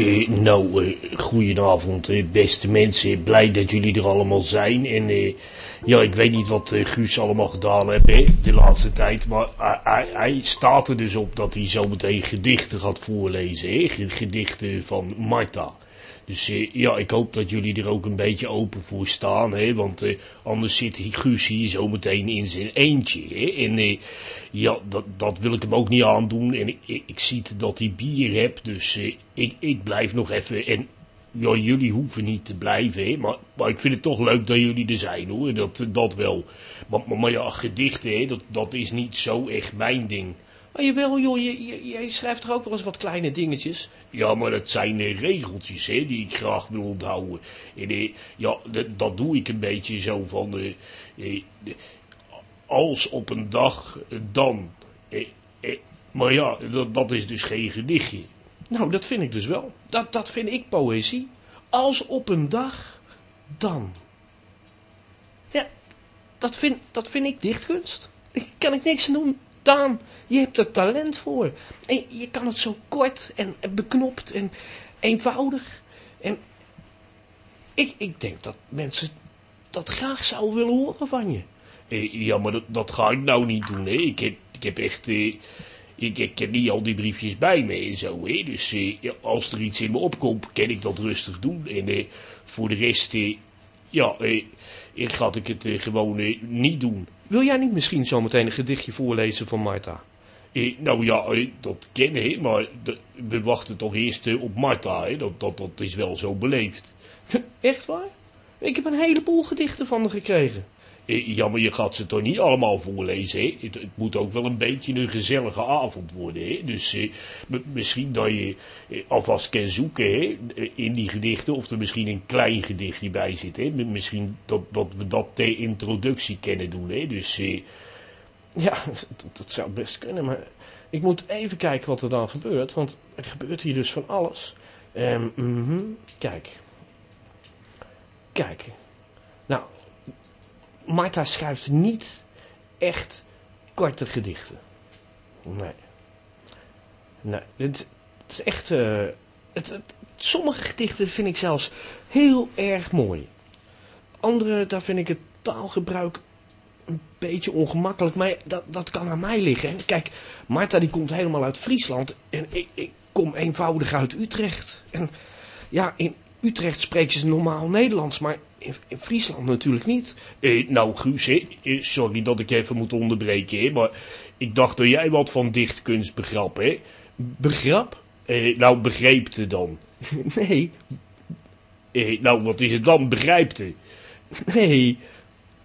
Uh, nou, uh, goedenavond, uh, beste mensen. Blij dat jullie er allemaal zijn. En ja, ik weet niet wat Guus allemaal gedaan heeft de laatste tijd. Maar hij, staat er dus op dat hij zometeen gedichten gaat voorlezen. Gedichten van Marta. Dus ja, ik hoop dat jullie er ook een beetje open voor staan, hè, want anders zit Guus hier zometeen in zijn eentje. Hè, en ja, dat, dat wil ik hem ook niet aandoen. En ik, ik, zie dat hij bier hebt, dus ik, ik blijf nog even. En ja, jullie hoeven niet te blijven, hè, maar, maar ik vind het toch leuk dat jullie er zijn, hoor. Dat, dat wel. Maar, maar, maar ja, gedichten, hè, dat, dat is niet zo echt mijn ding. Maar jawel joh, je, je, schrijft toch ook wel eens wat kleine dingetjes? Ja, maar dat zijn uh, regeltjes hè, die ik graag wil onthouden. En uh, ja, dat doe ik een beetje zo van... Uh, als op een dag, dan... maar ja, dat, dat is dus geen gedichtje. Nou, dat vind ik dus wel. Dat, dat vind ik poëzie. Als op een dag, dan. Ja, dat vind, dat vind ik dichtkunst. Daar kan ik niks aan doen. Daan, je hebt er talent voor. En je kan het zo kort en, beknopt en eenvoudig. En ik, ik denk dat mensen dat graag zouden willen horen van je. Eh, ja, maar dat, dat, ga ik nou niet doen, hè. Ik heb, ik heb echt... Eh, ik, ik heb niet al die briefjes bij me en zo, hè. Dus eh, als er iets in me opkomt, kan ik dat rustig doen. En voor de rest, ja, eh, ga ik het gewoon niet doen. Wil jij niet misschien zometeen een gedichtje voorlezen van Marta? Eh, nou ja, eh, dat kennen, hè, maar de, we wachten toch eerst eh, op Marta, hè, dat, dat, dat is wel zo beleefd. Echt waar? Ik heb een heleboel gedichten van haar gekregen. Eh, ja, maar je gaat ze toch niet allemaal voorlezen, hè? Het, moet ook wel een beetje een gezellige avond worden, hè? Dus eh, misschien dat je eh, alvast kan zoeken, hè? In die gedichten, of er misschien een klein gedichtje bij zit, hè? Misschien dat, dat we dat ter introductie kunnen doen, hè? Dus... Eh, ja, dat, zou best kunnen, maar ik moet even kijken wat er dan gebeurt, want er gebeurt hier dus van alles. Um, mm Kijk. Kijk. Nou, Marta schrijft niet echt korte gedichten. Nee. Nee, het, is echt... Uh, het, sommige gedichten vind ik zelfs heel erg mooi. Andere, daar vind ik het taalgebruik een beetje ongemakkelijk, maar dat, dat kan aan mij liggen. Kijk, Marta die komt helemaal uit Friesland en ik, ik kom eenvoudig uit Utrecht. En ja, in Utrecht spreken ze normaal Nederlands, maar in, in Friesland natuurlijk niet. Eh, nou Guus, eh, sorry dat ik even moet onderbreken, maar ik dacht dat jij wat van dichtkunst begrap, hè? Begrap? Eh, nou, begreepte dan. nee. Eh, nou, wat is het dan, begrijpte? Nee,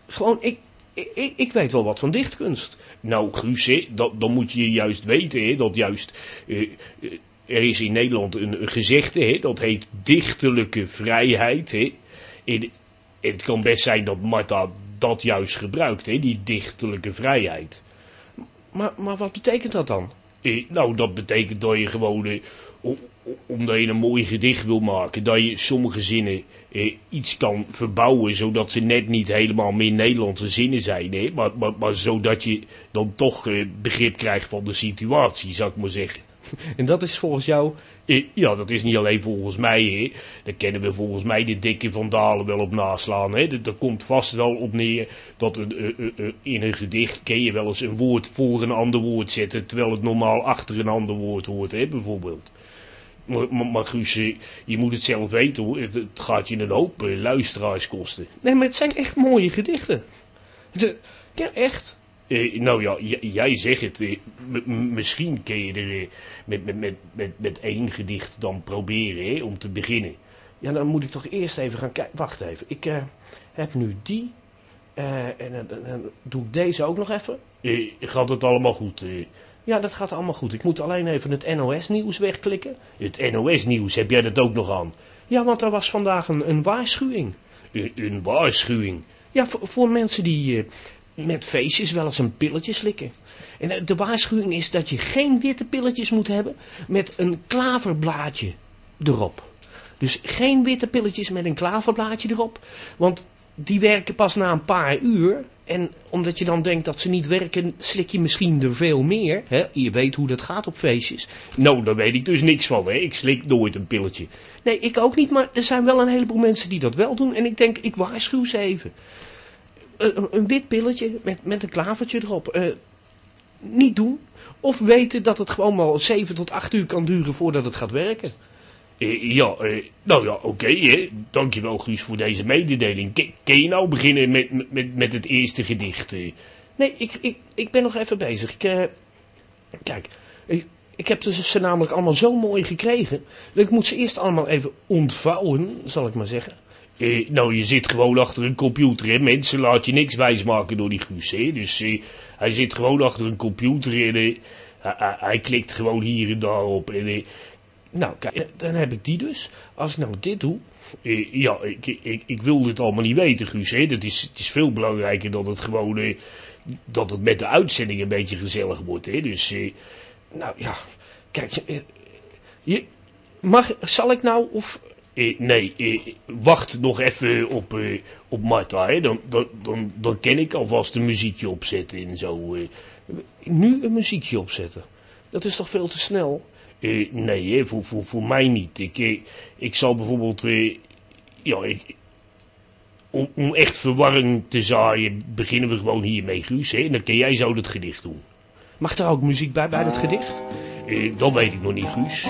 gewoon, ik, ik, ik weet wel wat van dichtkunst. Nou, Guus, hè, dat, dan moet je juist weten, hè, dat juist... Er is in Nederland een, een gezegde, hè, dat heet dichterlijke vrijheid. Hè. En, het kan best zijn dat Marta dat juist gebruikt, hè, die dichterlijke vrijheid. Maar, maar wat betekent dat dan? Eh, nou, dat betekent dat je gewoon, eh, omdat je een mooi gedicht wil maken, dat je sommige zinnen eh, iets kan verbouwen, zodat ze net niet helemaal meer Nederlandse zinnen zijn, hè, maar, maar, maar zodat je dan toch eh, begrip krijgt van de situatie, zou ik maar zeggen. En dat is volgens jou... Ja, dat is niet alleen volgens mij, hè. Daar kennen we volgens mij de dikke Van Dalen wel op naslaan, hè. Dat- komt vast wel op neer dat een, eh, eh, eh, in een gedicht kun je wel eens een woord voor een ander woord zetten, terwijl het normaal achter een ander woord hoort, hè, bijvoorbeeld. Maar, maar, maar Guus, je moet het zelf weten hoor. Het, het gaat je een hoop luisteraars kosten. Nee, maar het zijn echt mooie gedichten. De, ja, echt. Eh, nou ja, jij zegt het. eh, m- m- misschien kun je er eh, met, met, met, met, met één gedicht dan proberen, hè, om te beginnen. Ja, dan moet ik toch eerst even gaan kijken. Wacht even. Ik eh, heb nu die. eh, en dan- doe ik deze ook nog even. Eh, gaat het allemaal goed? eh? Ja, dat gaat allemaal goed. Ik moet alleen even het NOS-nieuws wegklikken. het NOS-nieuws, heb jij dat ook nog aan? Ja, want er was vandaag een, een waarschuwing. Een, een waarschuwing. Ja, voor, voor mensen die eh, met feestjes wel eens een pilletje slikken. En de waarschuwing is dat je geen witte pilletjes moet hebben met een klaverblaadje erop. Dus geen witte pilletjes met een klaverblaadje erop. Want die werken pas na een paar uur. En omdat je dan denkt dat ze niet werken, slik je misschien er veel meer. Hè? Je weet hoe dat gaat op feestjes. Nou, daar weet ik dus niks van, hè. Ik slik nooit een pilletje. Nee, ik ook niet, maar er zijn wel een heleboel mensen die dat wel doen. En ik denk, ik waarschuw ze even. Een, een- een wit pilletje met, met een klavertje erop. eh, niet doen. Of weten dat het gewoon wel 7 tot 8 uur kan duren voordat het gaat werken. Eh, ja, eh, nou ja, oké, hè. Dankjewel, Guus, voor deze mededeling. Kun je nou beginnen met, met, met het eerste gedicht? eh? Nee, ik, ik, ik ben nog even bezig. Ik, eh, kijk, ik, ik heb dus ze namelijk allemaal zo mooi gekregen. Dat ik moet ze eerst allemaal even ontvouwen, zal ik maar zeggen. Eh, nou, je zit gewoon achter een computer, hè. Mensen laat je niks wijsmaken door die Guus, hè. Dus eh, hij zit gewoon achter een computer en eh, hij, klikt gewoon hier en daar op. En, eh, Nou, kijk, dan heb ik die dus. Als ik nou dit doe, ja, ik, ik, ik wil dit allemaal niet weten, Guus, hè. Dat is, het is veel belangrijker dat het gewoon... dat het met de uitzending een beetje gezellig wordt, hè. Dus... nou ja, kijk, je, mag, zal ik nou, of, Eh, nee, eh, wacht nog even op, eh, op Marta, hè. Dan, dan, dan, dan kan ik alvast een muziekje opzetten en zo. eh. nu een muziekje opzetten? Dat is toch veel te snel? Eh, nee, hè, voor, voor, voor mij niet. Ik, eh, ik zal bijvoorbeeld, eh, ja, ik, om, om echt verwarring te zaaien, beginnen we gewoon hiermee, Guus, hè. En dan kan jij zo het gedicht doen. Mag er ook muziek bij, bij dat gedicht? Eh, dat weet ik nog niet, Guus.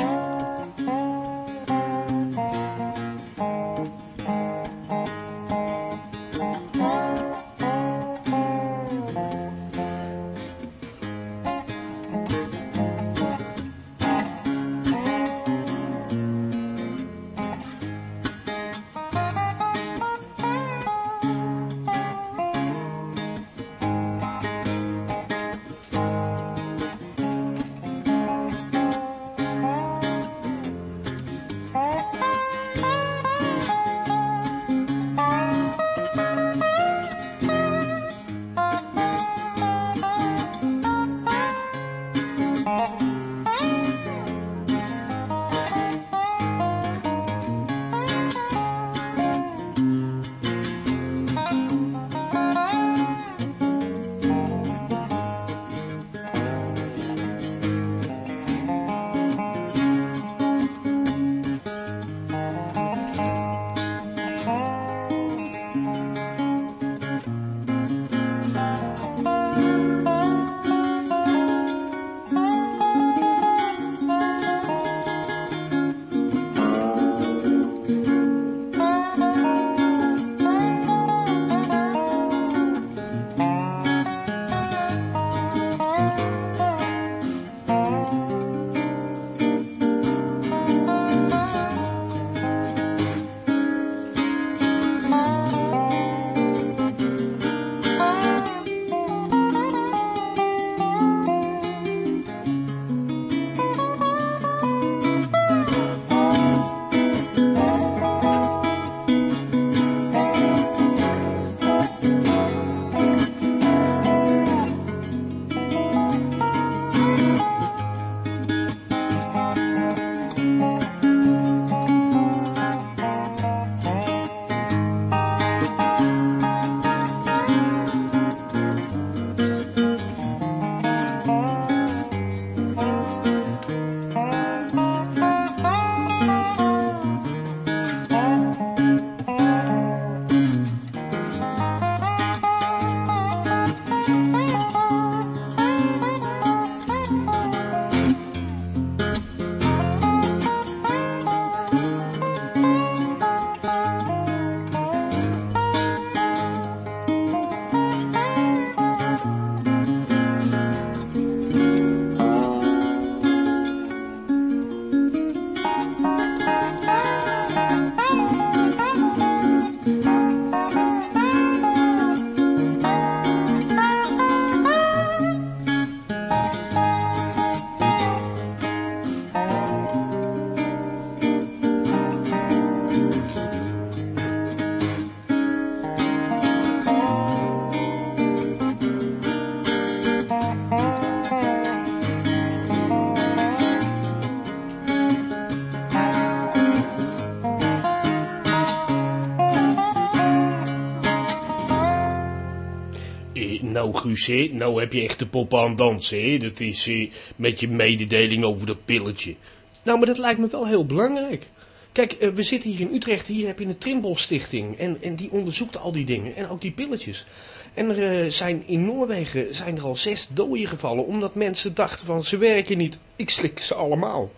Nou hè, nou heb je echt de pop aan dansen, hè. Dat is eh, met je mededeling over dat pilletje. Nou, maar dat lijkt me wel heel belangrijk. Kijk, eh, we zitten hier in Utrecht, hier heb je een Trimbos Stichting. En, en die onderzoekt al die dingen. En ook die pilletjes. En er eh, zijn in Noorwegen zijn er al zes doden gevallen. Omdat mensen dachten van ze werken niet. Ik slik ze allemaal.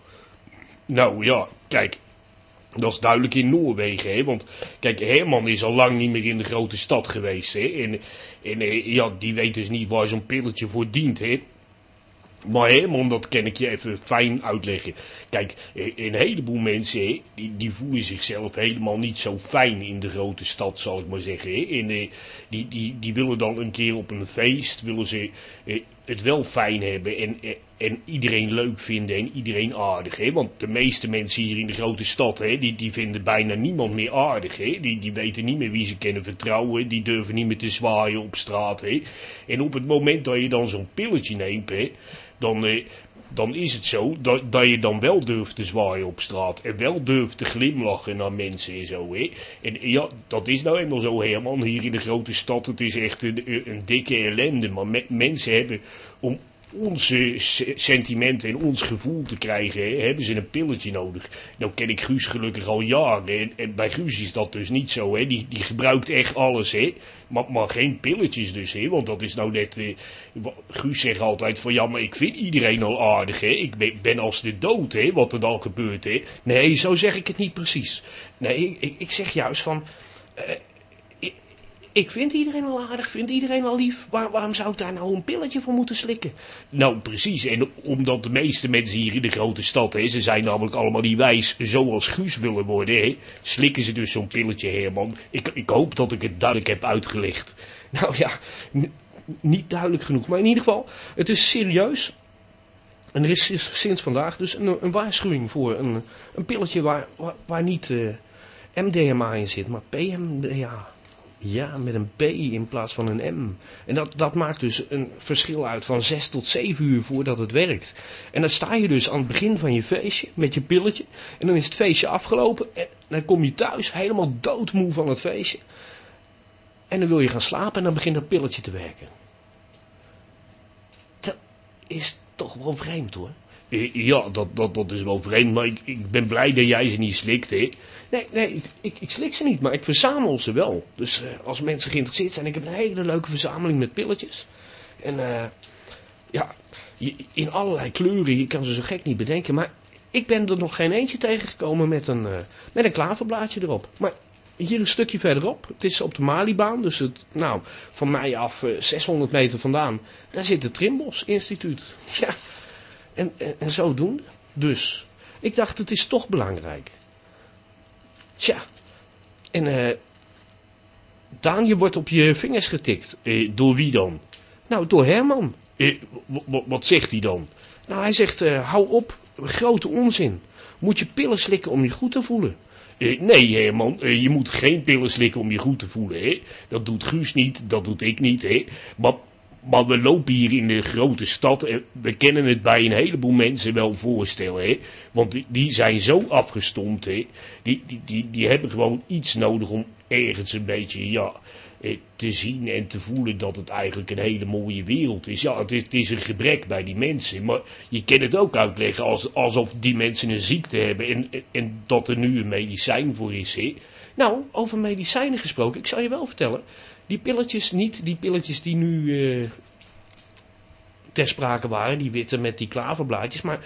Nou ja, kijk. Dat is duidelijk in Noorwegen, hè. Want, kijk, Herman is al lang niet meer in de grote stad geweest, hè. En, en eh, ja, die weet dus niet waar zo'n pilletje voor dient, hè. Maar Herman, dat kan ik je even fijn uitleggen. Kijk, eh, een heleboel mensen, die, die voelen zichzelf helemaal niet zo fijn in de grote stad, zal ik maar zeggen. En eh, die, die, die willen dan een keer op een feest, willen ze het wel fijn hebben en, en iedereen leuk vinden en iedereen aardig. Hè? Want de meeste mensen hier in de grote stad, hè, die, die vinden bijna niemand meer aardig. Hè? Die, die weten niet meer wie ze kunnen vertrouwen, die durven niet meer te zwaaien op straat. Hè? En op het moment dat je dan zo'n pilletje neemt, hè, dan, eh, dan is het zo dat, dat je dan wel durft te zwaaien op straat. En wel durft te glimlachen naar mensen en zo. Hè. En ja, dat is nou eenmaal zo, Herman. Hier in de grote stad, het is echt een, dikke ellende. Maar me- mensen hebben om onze se- sentimenten en ons gevoel te krijgen, hebben ze een pilletje nodig. Nou ken ik Guus gelukkig al jaren. En, en bij Guus is dat dus niet zo. Hè. Die, die gebruikt echt alles. Hè. Maar, maar geen pilletjes dus. Hè. Want dat is nou net... eh, Guus zegt altijd van ja, maar ik vind iedereen al aardig. Hè. Ik ben, ben als de dood, hè, wat er dan gebeurt. Hè. Nee, zo zeg ik het niet precies. Nee, ik, ik zeg juist van... eh, ik vind iedereen al aardig, vind iedereen al lief. Waar, waarom zou ik daar nou een pilletje voor moeten slikken? Nou, precies. En omdat de meeste mensen hier in de grote stad, hè, ze zijn namelijk allemaal niet wijs zoals Guus willen worden, hè, slikken ze dus zo'n pilletje, Herman. Ik, ik hoop dat ik het duidelijk heb uitgelegd. Nou ja, niet duidelijk genoeg. Maar in ieder geval, het is serieus. En er is sinds- vandaag dus een, een waarschuwing voor een, een pilletje waar, waar, waar niet eh, MDMA in zit, maar PMDA. Ja, met een P in plaats van een M. En dat, dat maakt dus een verschil uit van 6 tot 7 uur voordat het werkt. En dan sta je dus aan het begin van je feestje met je pilletje. En dan is het feestje afgelopen. En dan kom je thuis helemaal doodmoe van het feestje. En dan wil je gaan slapen en dan begint dat pilletje te werken. Dat is toch wel vreemd hoor. Ja, dat, dat, dat is wel vreemd, maar ik, ik ben blij dat jij ze niet slikt, hè. Nee, nee, ik, ik, ik slik ze niet, maar ik verzamel ze wel. Dus eh, als mensen geïnteresseerd zijn, ik heb een hele leuke verzameling met pilletjes. En eh, ja, in allerlei kleuren, je kan ze zo gek niet bedenken. Maar ik ben er nog geen eentje tegengekomen met een, eh, met een klaverblaadje erop. Maar hier een stukje verderop, het is op de Malibaan, dus het, nou, van mij af eh, 600 meter vandaan, daar zit het Trimbos Instituut. Ja, en, en, en zodoende. Dus, ik dacht, het is toch belangrijk. Tja, en eh Daan, je wordt op je vingers getikt. Eh, door wie dan? Nou, door Herman. Eh, wat zegt hij dan? Nou, hij zegt, hou op, grote onzin. Moet je pillen slikken om je goed te voelen. Eh, nee, Herman, je moet geen pillen slikken om je goed te voelen, hè. Dat doet Guus niet, dat doet ik niet, hè. Maar, maar we lopen hier in de grote stad en we kennen het bij een heleboel mensen wel voorstellen, hè. Want die, die zijn zo afgestompt, hè. Die, die, die, die hebben gewoon iets nodig om ergens een beetje, ja, eh, te zien en te voelen dat het eigenlijk een hele mooie wereld is. Ja, het is, een gebrek bij die mensen, maar je kan het ook uitleggen als, alsof die mensen een ziekte hebben en, en, en dat er nu een medicijn voor is, hè. Nou, over medicijnen gesproken, ik zal je wel vertellen. Die pilletjes niet, die pilletjes die nu eh, ter sprake waren, die witte met die klaverblaadjes, maar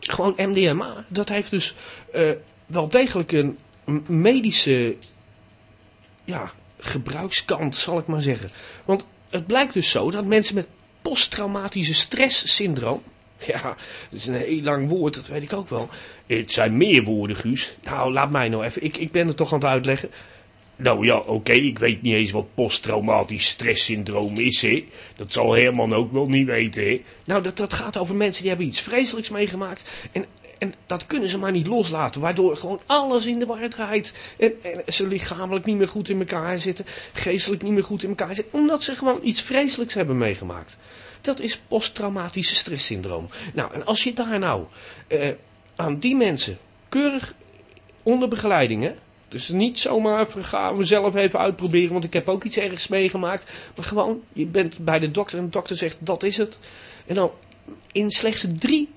gewoon MDMA, dat heeft dus eh, wel degelijk een medische ja, gebruikskant, zal ik maar zeggen. Want het blijkt dus zo dat mensen met posttraumatische stresssyndroom, ja, dat is een heel lang woord, dat weet ik ook wel. Het zijn meer woorden, Guus. Nou, laat mij nou even, ik, ik ben het toch aan het uitleggen. Nou ja, oké, ik weet niet eens wat posttraumatisch stresssyndroom is, hè. Dat zal Herman ook wel niet weten, hè. Nou, dat, dat gaat over mensen die hebben iets vreselijks meegemaakt. En, en dat kunnen ze maar niet loslaten. Waardoor gewoon alles in de war draait. En, en ze lichamelijk niet meer goed in elkaar zitten. Geestelijk niet meer goed in elkaar zitten. Omdat ze gewoon iets vreselijks hebben meegemaakt. Dat is posttraumatische stresssyndroom. Nou, en als je daar nou eh, aan die mensen keurig onder begeleiding, hè, Dus niet zomaar gaan we zelf even uitproberen, want ik heb ook iets ergs meegemaakt. Maar gewoon, je bent bij de dokter en de dokter zegt dat is het. En dan in slechts drie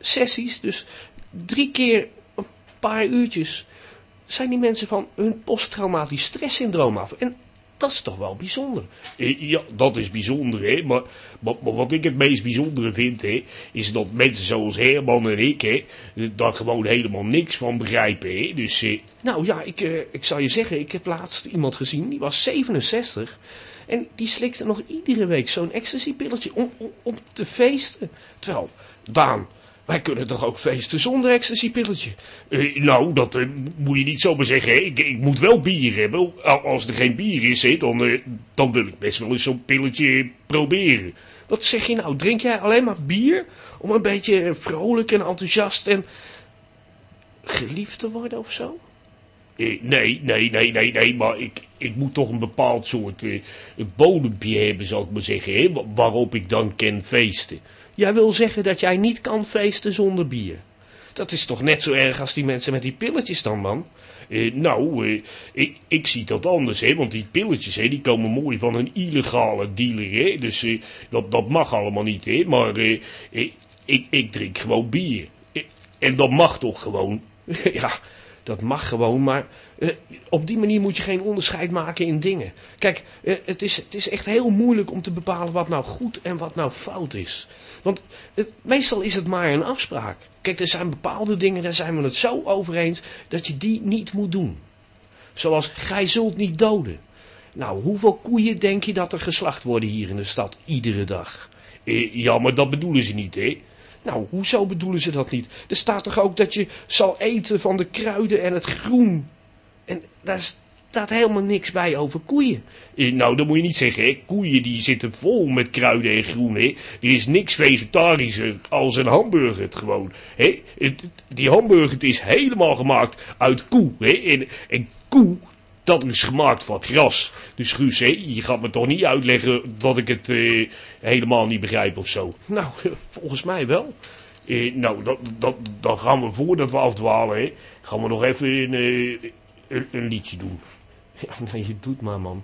sessies, dus drie keer een paar uurtjes, zijn die mensen van hun posttraumatisch stresssyndroom af. En dat is toch wel bijzonder. Eh, Ja, dat is bijzonder, hè. Maar, maar, maar wat ik het meest bijzondere vind, hè, is dat mensen zoals Herman en ik, daar gewoon helemaal niks van begrijpen, hè. Dus, eh, Nou ja, ik, eh, ik zal je zeggen, ik heb laatst iemand gezien, die was 67. En die slikte nog iedere week zo'n ecstasy-pilletje om, om, om te feesten. Terwijl, Daan, wij kunnen toch ook feesten zonder ecstasy-pilletje? eh, nou, dat eh, moet je niet zomaar zeggen, hè. Ik, ik moet wel bier hebben. Al- Als er geen bier is, hè, dan, eh, dan wil ik best wel eens zo'n pilletje proberen. Wat zeg je nou, drink jij alleen maar bier? Om een beetje vrolijk en enthousiast en geliefd te worden of zo? Nee, nee, nee, nee, nee, maar ik, ik moet toch een bepaald soort bodempje hebben, zal ik maar zeggen, hè, wa- waarop ik dan kan feesten. Jij wil zeggen dat jij niet kan feesten zonder bier? Dat is toch net zo erg als die mensen met die pilletjes dan, man? Eh, nou, eh, ik, ik zie dat anders, hè, want die pilletjes, hè, die komen mooi van een illegale dealer, hè, dus eh, dat, dat mag allemaal niet, hè, maar eh, eh, ik, ik drink gewoon bier. En dat mag toch gewoon? ja, dat mag gewoon, maar op die manier moet je geen onderscheid maken in dingen. Kijk, het, is, het is echt heel moeilijk om te bepalen wat nou goed en wat nou fout is. Want het, meestal is het maar een afspraak. Kijk, er zijn bepaalde dingen, daar zijn we het zo over eens, dat je die niet moet doen. Zoals, gij zult niet doden. Nou, hoeveel koeien denk je dat er geslacht worden hier in de stad, iedere dag? Eh, ja, maar dat bedoelen ze niet, hè. Nou, hoezo bedoelen ze dat niet? Er staat toch ook dat je zal eten van de kruiden en het groen. En daar staat helemaal niks bij over koeien. Eh, nou, dat moet je niet zeggen, hè. Koeien die zitten vol met kruiden en groen, hè. Er is niks vegetarischer als een hamburger het gewoon, hè. Het- Die hamburger het is helemaal gemaakt uit koe, hè. En, en koe, dat is gemaakt van gras. Dus Guus, hè, je gaat me toch niet uitleggen dat ik het eh, helemaal niet begrijp of zo. Nou, volgens mij wel. Eh, nou, dat, dat, dan gaan we voordat we afdwalen, hè, gaan we nog even een, eh, een, een liedje doen. Ja, nee, je doet maar, man.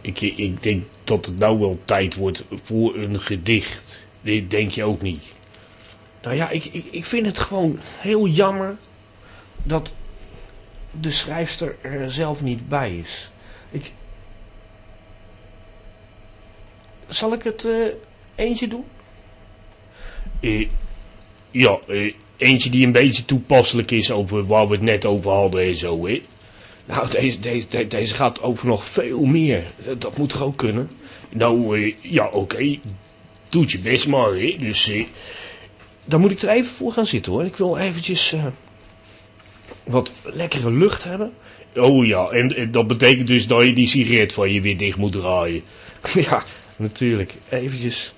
Ik, ik denk dat het nou wel tijd wordt voor een gedicht. Dit denk je ook niet. Nou ja, ik, ik, ik vind het gewoon heel jammer dat de schrijfster er zelf niet bij is. Ik... Zal ik het eh, eentje doen? Eh, ja, eh, eentje die een beetje toepasselijk is over waar we het net over hadden en zo, hè. Nou, deze, deze, de- deze gaat over nog veel meer. Dat, moet toch ook kunnen? Nou, eh, ja, oké. Doe je best maar, hè. Dus, eh, Dan moet ik er even voor gaan zitten hoor. Ik wil eventjes eh, wat lekkere lucht hebben. oh ja, en, en dat betekent dus dat je die sigaret van je weer dicht moet draaien. ja, natuurlijk. Eventjes.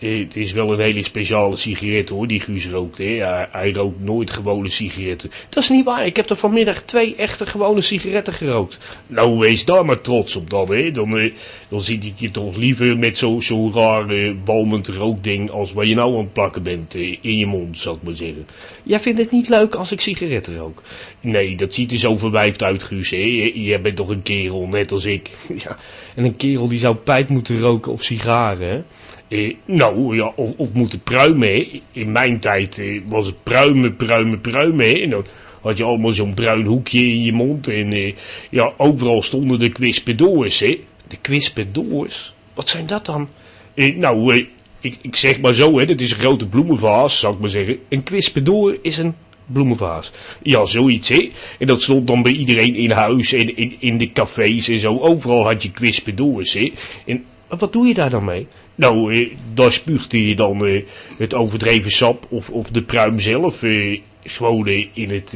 Eh, het is wel een hele speciale sigaret hoor, die Guus rookt, hè. Hij, hij rookt nooit gewone sigaretten. Dat is niet waar. Ik heb er vanmiddag twee echte gewone sigaretten gerookt. Nou, wees daar maar trots op dan, hè. Dan, eh, dan ik je toch liever met zo'n zo raar eh, walmend rookding als waar je nou aan het plakken bent eh, in je mond, zou ik maar zeggen. Jij vindt het niet leuk als ik sigaretten rook? Nee, dat ziet er zo verwijfd uit, Guus, hè. Jij bent toch een kerel, net als ik. Ja, en een kerel die zou pijp moeten roken of sigaren, hè? Eh, nou, ja, of, of moeten pruimen. In mijn tijd eh, was het pruimen, pruimen, pruimen, hè. En dan had je allemaal zo'n bruin hoekje in je mond. En eh, ja, overal stonden de kwispedores, hè. De kwispedoors? Wat zijn dat dan? Eh, nou, eh, ik, ik zeg maar zo, hè. Dat is een grote bloemenvaas, zou ik maar zeggen. Een kwispedoor is een bloemenvaas. Ja, zoiets, hè. En dat stond dan bij iedereen in huis en in, in de cafés en zo. Overal had je kwispedores, hè. En Wat doe je daar dan mee? Nou, eh, daar spuugde je dan eh, het overdreven sap of, of de pruim zelf eh, gewoon in, het,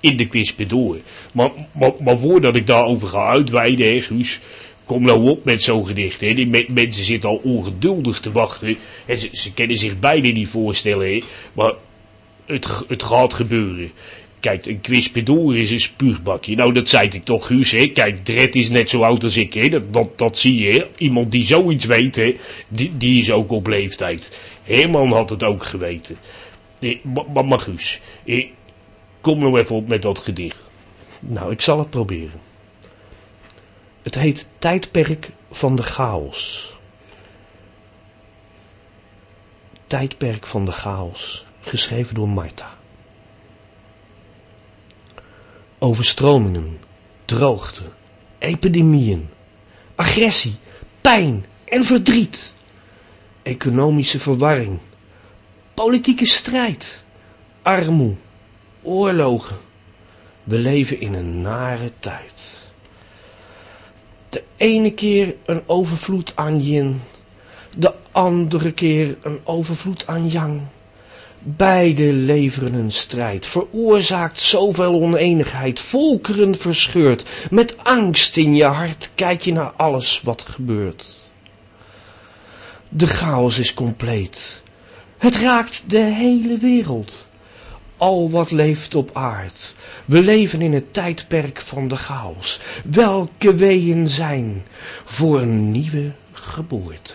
in de kwispedoor. Maar, maar, maar voordat ik daarover ga uitweiden, hè, Guus, kom nou op met zo'n gedicht. Hè. Die me- mensen zitten al ongeduldig te wachten. En ze, kunnen zich bijna niet voorstellen, maar het gaat gebeuren. Kijk, een kwispedoor is een spuugbakje. Nou, dat zei ik toch, Guus, hè. Kijk, Dred is net zo oud als ik, hè. Dat, dat, zie je, hè. Iemand die zoiets weet, hè, die, die is ook op leeftijd. Herman had het ook geweten. Nee, maar, maar, maar Guus, eh, kom nou even op met dat gedicht. Nou, ik zal het proberen. Het heet Tijdperk van de Chaos. Tijdperk van de Chaos, geschreven door Marta. Overstromingen, droogte, epidemieën, agressie, pijn en verdriet. Economische verwarring, politieke strijd, armoede, oorlogen. We leven in een nare tijd. De ene keer een overvloed aan yin, de andere keer een overvloed aan yang. Beide leveren een strijd, veroorzaakt zoveel oneenigheid, volkeren verscheurd. Met angst in je hart kijk je naar alles wat gebeurt. De chaos is compleet. Het raakt de hele wereld. Al wat leeft op aard. We leven in het tijdperk van de chaos. Welke weeën zijn voor een nieuwe geboorte.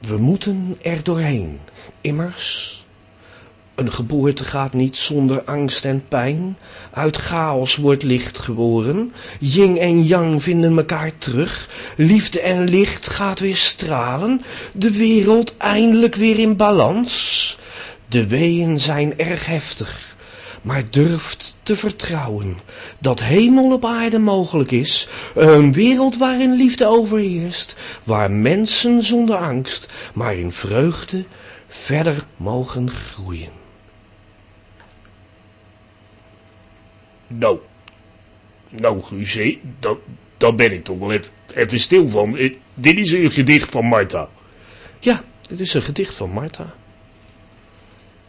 We moeten er doorheen. Immers, een geboorte gaat niet zonder angst en pijn. Uit chaos wordt licht geboren. Yin en yang vinden elkaar terug. Liefde en licht gaat weer stralen. De wereld eindelijk weer in balans. De weeën zijn erg heftig, maar durft te vertrouwen dat hemel op aarde mogelijk is, een wereld waarin liefde overheerst, waar mensen zonder angst, maar in vreugde verder mogen groeien. Nou, nou hè, dat, daar ben ik toch wel even, even stil van. Eh, dit is een gedicht van Marta. Ja, het is een gedicht van Martha.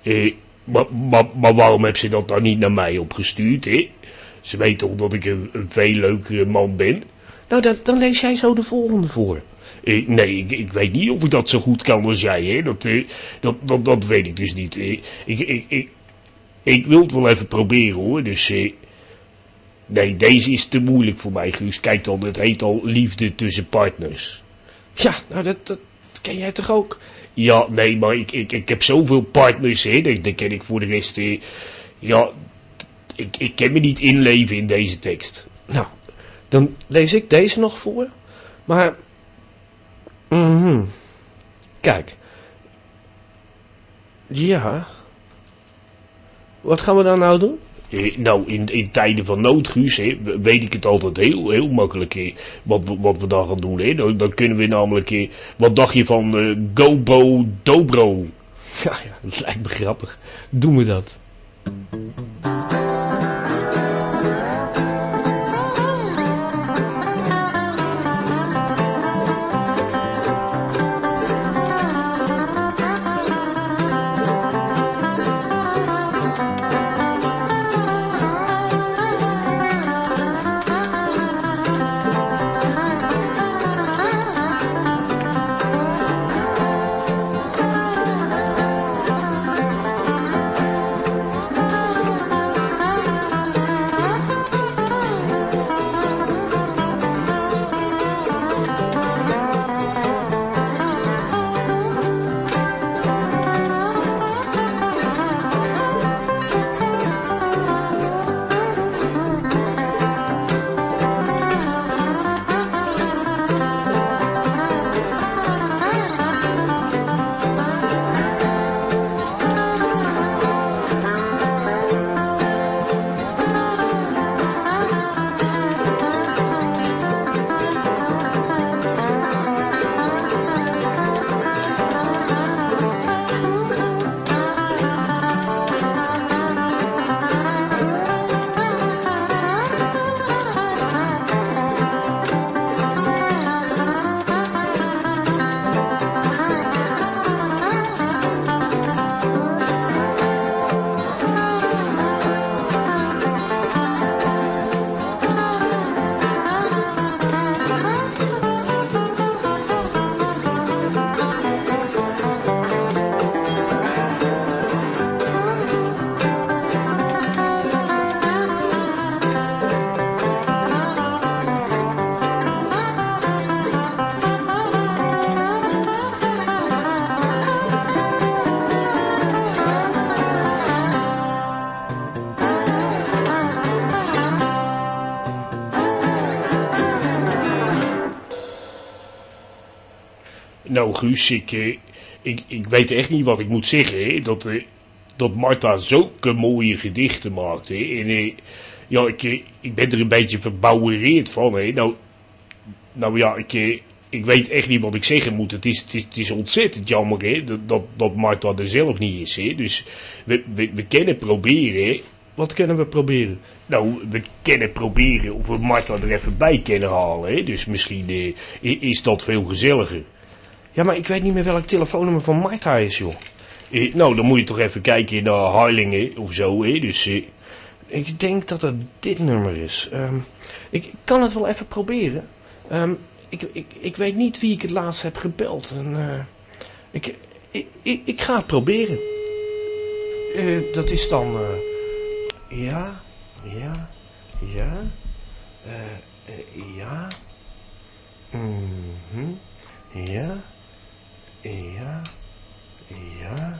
Eh, maar, maar, maar waarom heb ze dat dan niet naar mij opgestuurd, hè? Ze weet toch dat ik een, een veel leukere man ben? Nou, dan, dan lees jij zo de volgende voor. Eh, nee, ik, ik weet niet of ik dat zo goed kan als jij, hè? Dat, eh, dat, dat, dat weet ik dus niet. ik, ik, ik, ik wil het wel even proberen, hoor. Dus, eh, nee, deze is te moeilijk voor mij, Guus. Kijk dan, het heet al liefde tussen partners. Ja, nou, dat, dat ken jij toch ook? Ja, nee, maar ik, ik, ik heb zoveel partners, hè. Dat, dat ken ik voor de rest, eh, ja... ik, ik kan me niet inleven in deze tekst. Nou, dan lees ik deze nog voor. Maar, mhm. kijk. Ja. Wat gaan we dan nou doen? Eh, nou, in, in tijden van nood, weet ik het altijd heel, heel makkelijk hè, wat, wat we dan gaan doen. Dan, kunnen we namelijk, eh, wat dacht je van eh, Gobo Dobro? Ja, ja, dat lijkt me grappig. Doen we dat. Nou, Guus, ik, ik, ik weet echt niet wat ik moet zeggen. Hè. Dat, eh, dat Marta zulke mooie gedichten maakt. Hè. En eh, ja, ik, eh, ik ben er een beetje verbouwereerd van. Hè. Nou, nou ja, ik, ik weet echt niet wat ik zeggen moet. Het is, het is, het is ontzettend jammer hè, dat, dat, dat Marta er zelf niet is. Hè. Dus we, we, we kunnen proberen. Hè. Wat kunnen we proberen? Nou, we kunnen proberen of we Marta er even bij kunnen halen. Hè. Dus misschien eh, is dat veel gezelliger. Ja, maar ik weet niet meer welk telefoonnummer van Marta is, joh. Eh, nou, dan moet je toch even kijken naar Harlingen of zo, hè. Dus, eh, Ik denk dat het dit nummer is. Ehm, ik ik kan het wel even proberen. Ehm, ik, ik, ik weet niet wie ik het laatst heb gebeld. En, eh, ik, ik, ik, ik ga het proberen. Eh, dat is dan... ja, ja, ja, ja, mhm, ja, ja, ja,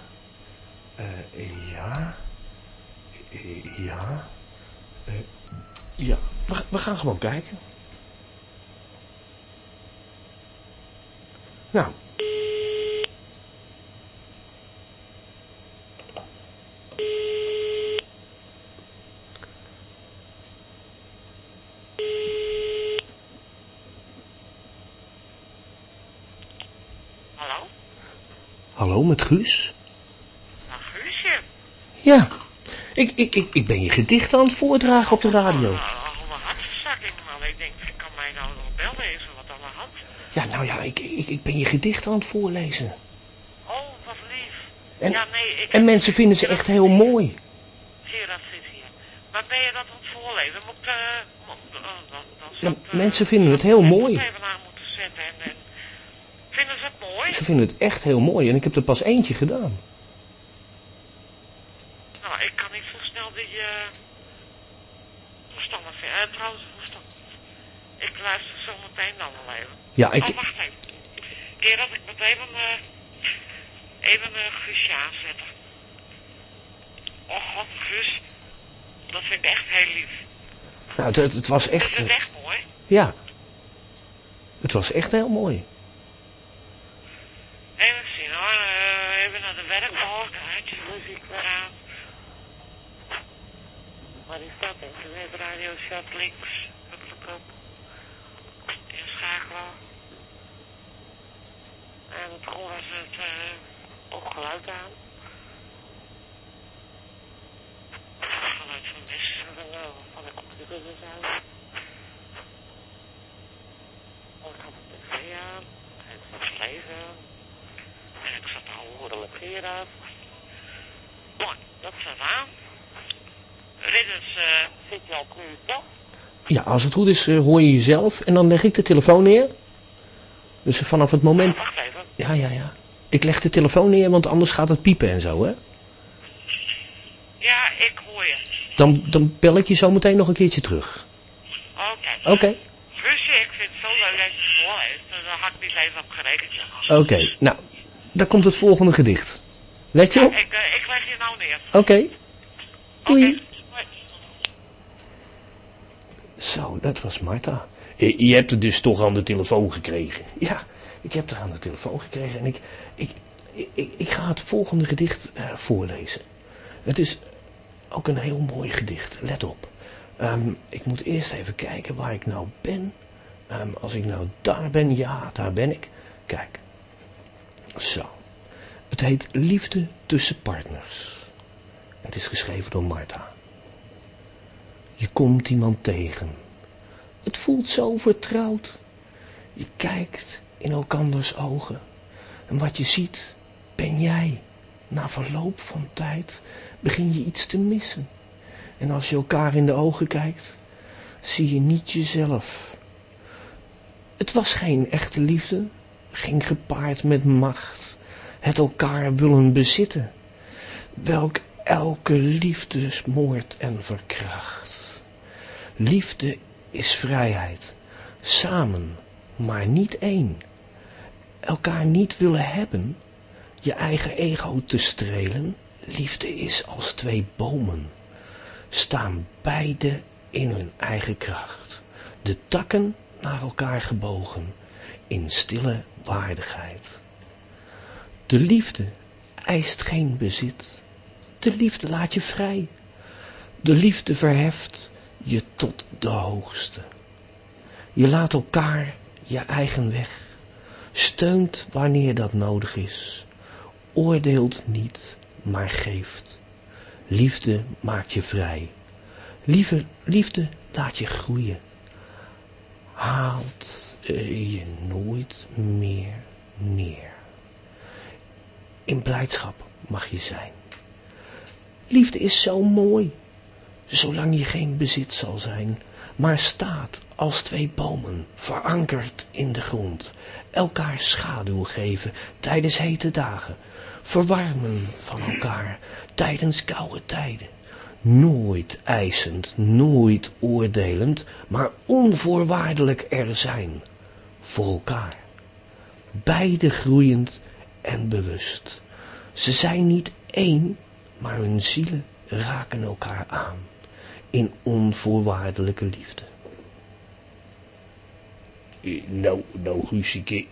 eh, ja, ja, eh, ja. We, we gaan gewoon kijken. Nou. Hallo? Hallo, met Guus? Nou, Guusje. Ja. Ik, ik, ik, ik ben je gedicht aan het voordragen op de radio. Oh, hartverzakking, man. Ik denk, kan mij nou nog bellen even wat aan de hand? Ja, nou ja, ik, ik, ik ben je gedicht aan het voorlezen. Oh, wat lief. En- ja, nee, ik... En mensen vinden ze echt heel mooi. Gerard zit hier. Maar ben je dat aan het voorlezen? Moet ik, eh... moet- dan, dan Ja, zou ik, eh, mensen vinden het heel ik moet mooi. even moeten zetten en... en vinden ze het vinden het echt heel mooi. En ik heb er pas eentje gedaan. Nou, ik kan niet zo snel die, eh... verstandig vinden. Eh, trouwens, verstandig. Ik luister zo meteen dan wel even. Ja, ik... Oh, wacht even. Gerard, ik moet even, eh even een Guusje aanzetten. Oh god, Guus. Dat vind ik echt heel lief. Nou, het, het, het was Dat echt... is eh, echt mooi. ja. Het was echt heel mooi. Even zien hoor, eh, even naar de werkbal. Kijk, je muziek weer aan. Waar is dat? Internetradio staat links. Huppelijk op. Inschakelen. En het begon was het eh ook geluid aan. Geluid van mis eh, van de computer dus uit. Oh, ik had de tv aan. Het was leven. Hier af. Mooi, dat staat aan. Ridders eh zit je al nu toch? Ja, als het goed is eh, hoor je jezelf en dan leg ik de telefoon neer. Dus vanaf het moment... Wacht even. Ja, ja, ja. Ik leg de telefoon neer, want anders gaat het piepen en zo, hè. Ja, ik hoor je. Dan, dan bel ik je zo meteen nog een keertje terug. Oké. Oké. Guusje, ik vind het zo leuk dat je het voorleest. Daar had ik niet eens op gerekend. ja. Oké, nou, daar komt het volgende gedicht. Let je Ja, op? ik, eh, ik leg je nou neer. Oké. Doei. Zo, dat was Marta. Je, je hebt het dus toch aan de telefoon gekregen. Ja, ik heb haar aan de telefoon gekregen en ik, ik, ik, ik ga het volgende gedicht eh, voorlezen. Het is ook een heel mooi gedicht, let op. Ehm, ik moet eerst even kijken waar ik nou ben. Ehm, als ik nou daar ben, ja, daar ben ik. Kijk. Zo. Het heet Liefde tussen partners. Het is geschreven door Marta. Je komt iemand tegen. Het voelt zo vertrouwd. Je kijkt in elkanders ogen. En wat je ziet, ben jij. Na verloop van tijd begin je iets te missen. En als je elkaar in de ogen kijkt, zie je niet jezelf. Het was geen echte liefde, ging gepaard met macht. Het elkaar willen bezitten. Welk elke liefde smoort en verkracht. Liefde is vrijheid. Samen, maar niet één. Elkaar niet willen hebben, je eigen ego te strelen. Liefde is als twee bomen. Staan beide in hun eigen kracht. De takken naar elkaar gebogen, in stille waardigheid. De liefde eist geen bezit. De liefde laat je vrij. De liefde verheft je tot de hoogste. Je laat elkaar je eigen weg. Steunt wanneer dat nodig is. Oordeelt niet, maar geeft. Liefde maakt je vrij. Lieve, liefde laat je groeien. Haalt je nooit meer neer. In blijdschap mag je zijn. Liefde is zo mooi, zolang je geen bezit zal zijn, maar staat als twee bomen, verankerd in de grond, elkaar schaduw geven tijdens hete dagen, verwarmen van elkaar tijdens koude tijden. Nooit eisend, nooit oordelend, maar onvoorwaardelijk er zijn voor elkaar. Beide groeiend en bewust. Ze zijn niet één, maar hun zielen raken elkaar aan in onvoorwaardelijke liefde. Eh, Nou, nou Guusje,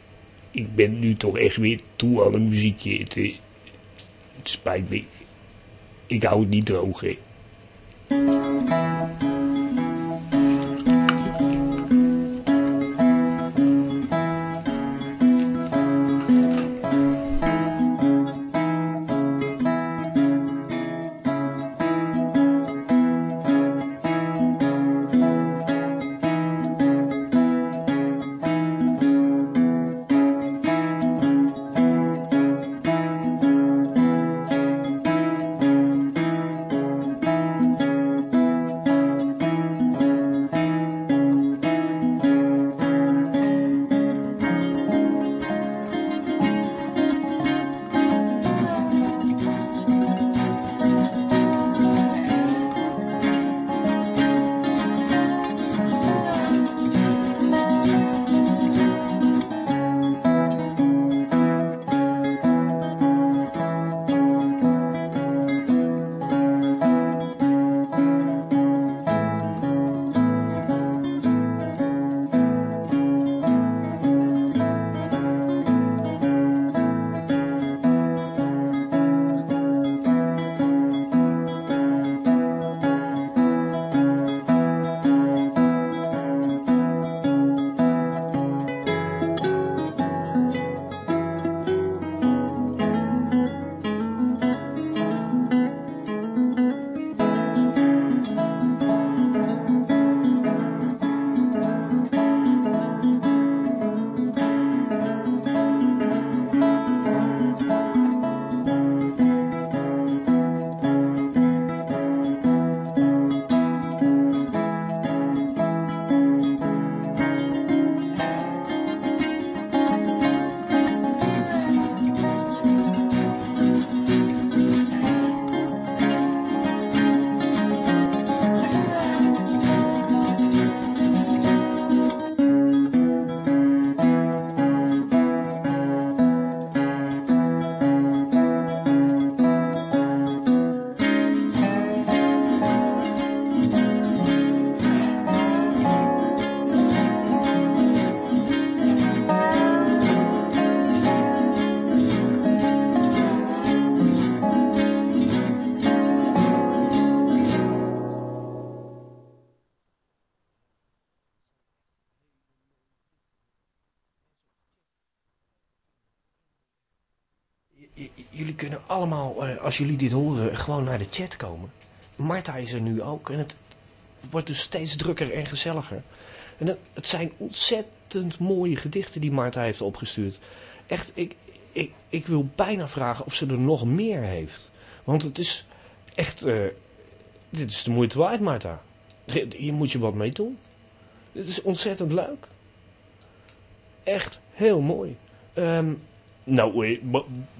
ik ben nu toch echt weer toe aan een muziekje. Het, eh, spijt me. Ik hou het niet droog, hè. Als jullie dit horen, gewoon naar de chat komen. Marta is er nu ook en het wordt dus steeds drukker en gezelliger. En het, zijn ontzettend mooie gedichten die Marta heeft opgestuurd. Echt, ik, ik, ik wil bijna vragen of ze er nog meer heeft. Want het is echt, eh, dit is de moeite waard, Marta. Hier moet je wat mee doen. Dit is ontzettend leuk. Echt heel mooi. Ehm, Nou, eh,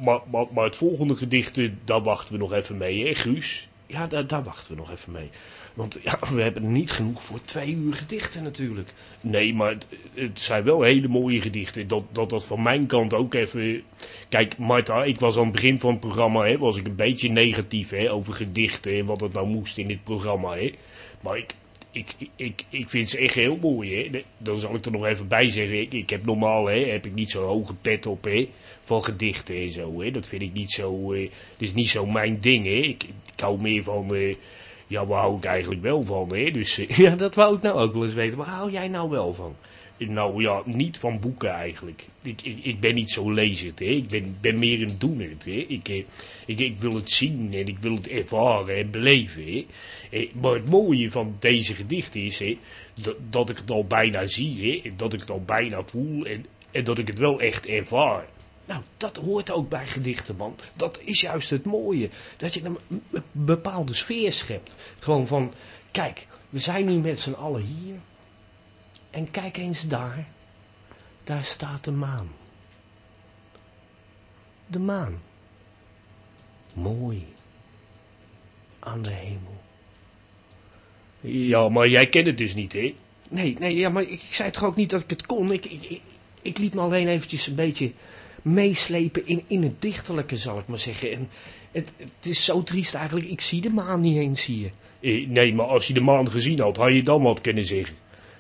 maar, maar, het volgende gedicht, daar wachten we nog even mee, hè, Guus? ja, daar, daar wachten we nog even mee. Want ja, we hebben niet genoeg voor twee uur gedichten natuurlijk. Nee, maar het, het zijn wel hele mooie gedichten. Dat, dat dat van mijn kant ook even... Kijk, Marta, ik was aan het begin van het programma, hè, was ik een beetje negatief hè, over gedichten en wat het nou moest in dit programma. Hè. Maar ik, ik, ik, ik vind ze echt heel mooi. Hè. Dan zal ik er nog even bij zeggen. Ik, ik heb normaal hè, heb ik niet zo'n hoge pet op hè, van gedichten en zo. Hè. Dat vind ik niet zo... eh, dat is niet zo mijn ding. Hè. Ik, ik hou meer van... eh, ja, waar hou ik eigenlijk wel van? Hè. Dus eh, Ja, dat wou ik nou ook wel eens weten. Waar hou jij nou wel van? Nou ja, niet van boeken eigenlijk. Ik, ik, ik ben niet zo lezend, hè. Ik ben, ben meer een doener, hè. Ik, eh, ik, ik wil het zien en ik wil het ervaren en beleven. Eh, Maar het mooie van deze gedichten is, hè, dat, dat ik het al bijna zie, hè. en Dat ik het al bijna voel en, en dat ik het wel echt ervaar. Nou, dat hoort ook bij gedichten, man. Dat is juist het mooie. Dat je een bepaalde sfeer schept. Gewoon van, kijk, we zijn nu met z'n allen hier. En kijk eens daar. Daar staat de maan. De maan. Mooi. Aan de hemel. Ja, maar jij kent het dus niet, hè. Nee, nee, ja, maar ik zei toch ook niet dat ik het kon. Ik, ik, ik, liet me alleen eventjes een beetje meeslepen in, in het dichterlijke, zal ik maar zeggen. En het, het is zo triest eigenlijk, ik zie de maan niet eens, zie je. Eh, Nee, maar als je de maan gezien had, had je dan wat kunnen zeggen.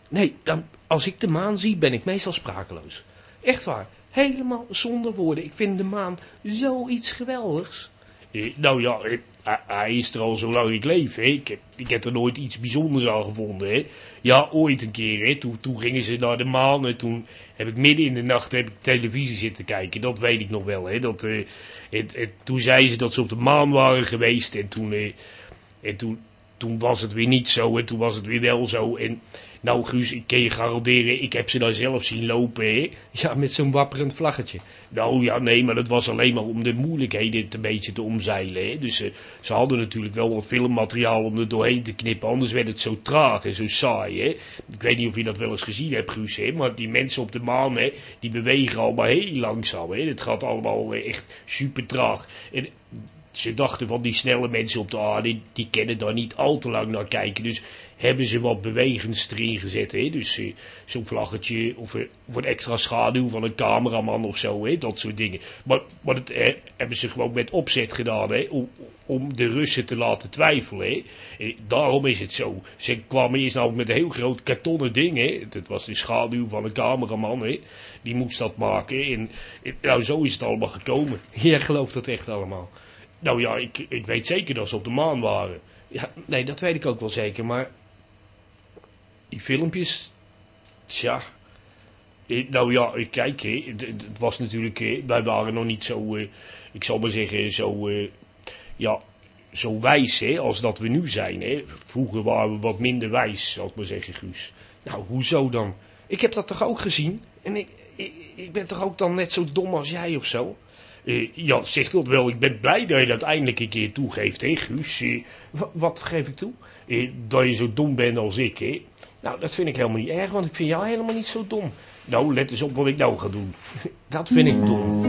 Nee, dan, als ik de maan zie, ben ik meestal sprakeloos. Echt waar, helemaal zonder woorden. Ik vind de maan zoiets geweldigs. Eh, nou ja, eh, hij- is er al zolang ik leef. Ik, heb, ik heb er nooit iets bijzonders aan gevonden. Hè. Ja, ooit een keer. Hè. Toen, toen gingen ze naar de maan. En toen heb ik midden in de nacht heb ik televisie zitten kijken. Dat weet ik nog wel. Hè. Dat, eh, toen zeiden ze dat ze op de maan waren geweest. En toen, eh, en toen, toen was het weer niet zo. En toen was het weer wel zo. En nou Guus, ik kan je garanderen. Ik heb ze daar zelf zien lopen. Hè. Ja, met zo'n wapperend vlaggetje. Nou ja, nee, maar dat was alleen maar om de moeilijkheden een beetje te omzeilen. Hè. Dus eh, ze hadden natuurlijk wel wat filmmateriaal om er doorheen te knippen. Anders werd het zo traag en zo saai. Hè. Ik weet niet of je dat wel eens gezien hebt, Guus. Hè, maar die mensen op de maan, hè, die bewegen allemaal heel langzaam. Hè. Het gaat allemaal eh, echt super traag. En ze dachten van die snelle mensen op de aarde, die kennen daar niet al te lang naar kijken. Dus hebben ze wat bewegens erin gezet. Hè? Dus eh, zo'n vlaggetje of, eh, of een extra schaduw van een cameraman of zo. Hè? Dat soort dingen. Maar, maar dat eh, hebben ze gewoon met opzet gedaan. Hè? Om, om de Russen te laten twijfelen. Hè? Daarom is het zo. Ze kwamen eerst nou met een heel groot kartonnen ding. Hè? Dat was de schaduw van een cameraman. Hè? Die moest dat maken. En, nou, zo is het allemaal gekomen. Jij gelooft dat echt allemaal. Nou ja, ik, ik weet zeker dat ze op de maan waren. Ja, nee, dat weet ik ook wel zeker, maar die filmpjes, tja, Nou ja, kijk, hè, het, was natuurlijk, eh, wij waren nog niet zo, eh, ik zal maar zeggen, zo, eh, ja, zo wijs hè, als dat we nu zijn. Hè. Vroeger waren we wat minder wijs, zal ik maar zeggen, Guus. nou, hoezo dan? Ik heb dat toch ook gezien? En ik, ik, ik ben toch ook dan net zo dom als jij of zo? Eh, ja, zeg dat wel, ik ben blij dat je dat eindelijk een keer toegeeft, hè, Guus. Wa- wat geef ik toe? dat je zo dom bent als ik, hè. Nou, dat vind ik helemaal niet erg, want ik vind jou helemaal niet zo dom. Nou, let eens op wat ik nou ga doen. Dat vind ik dom.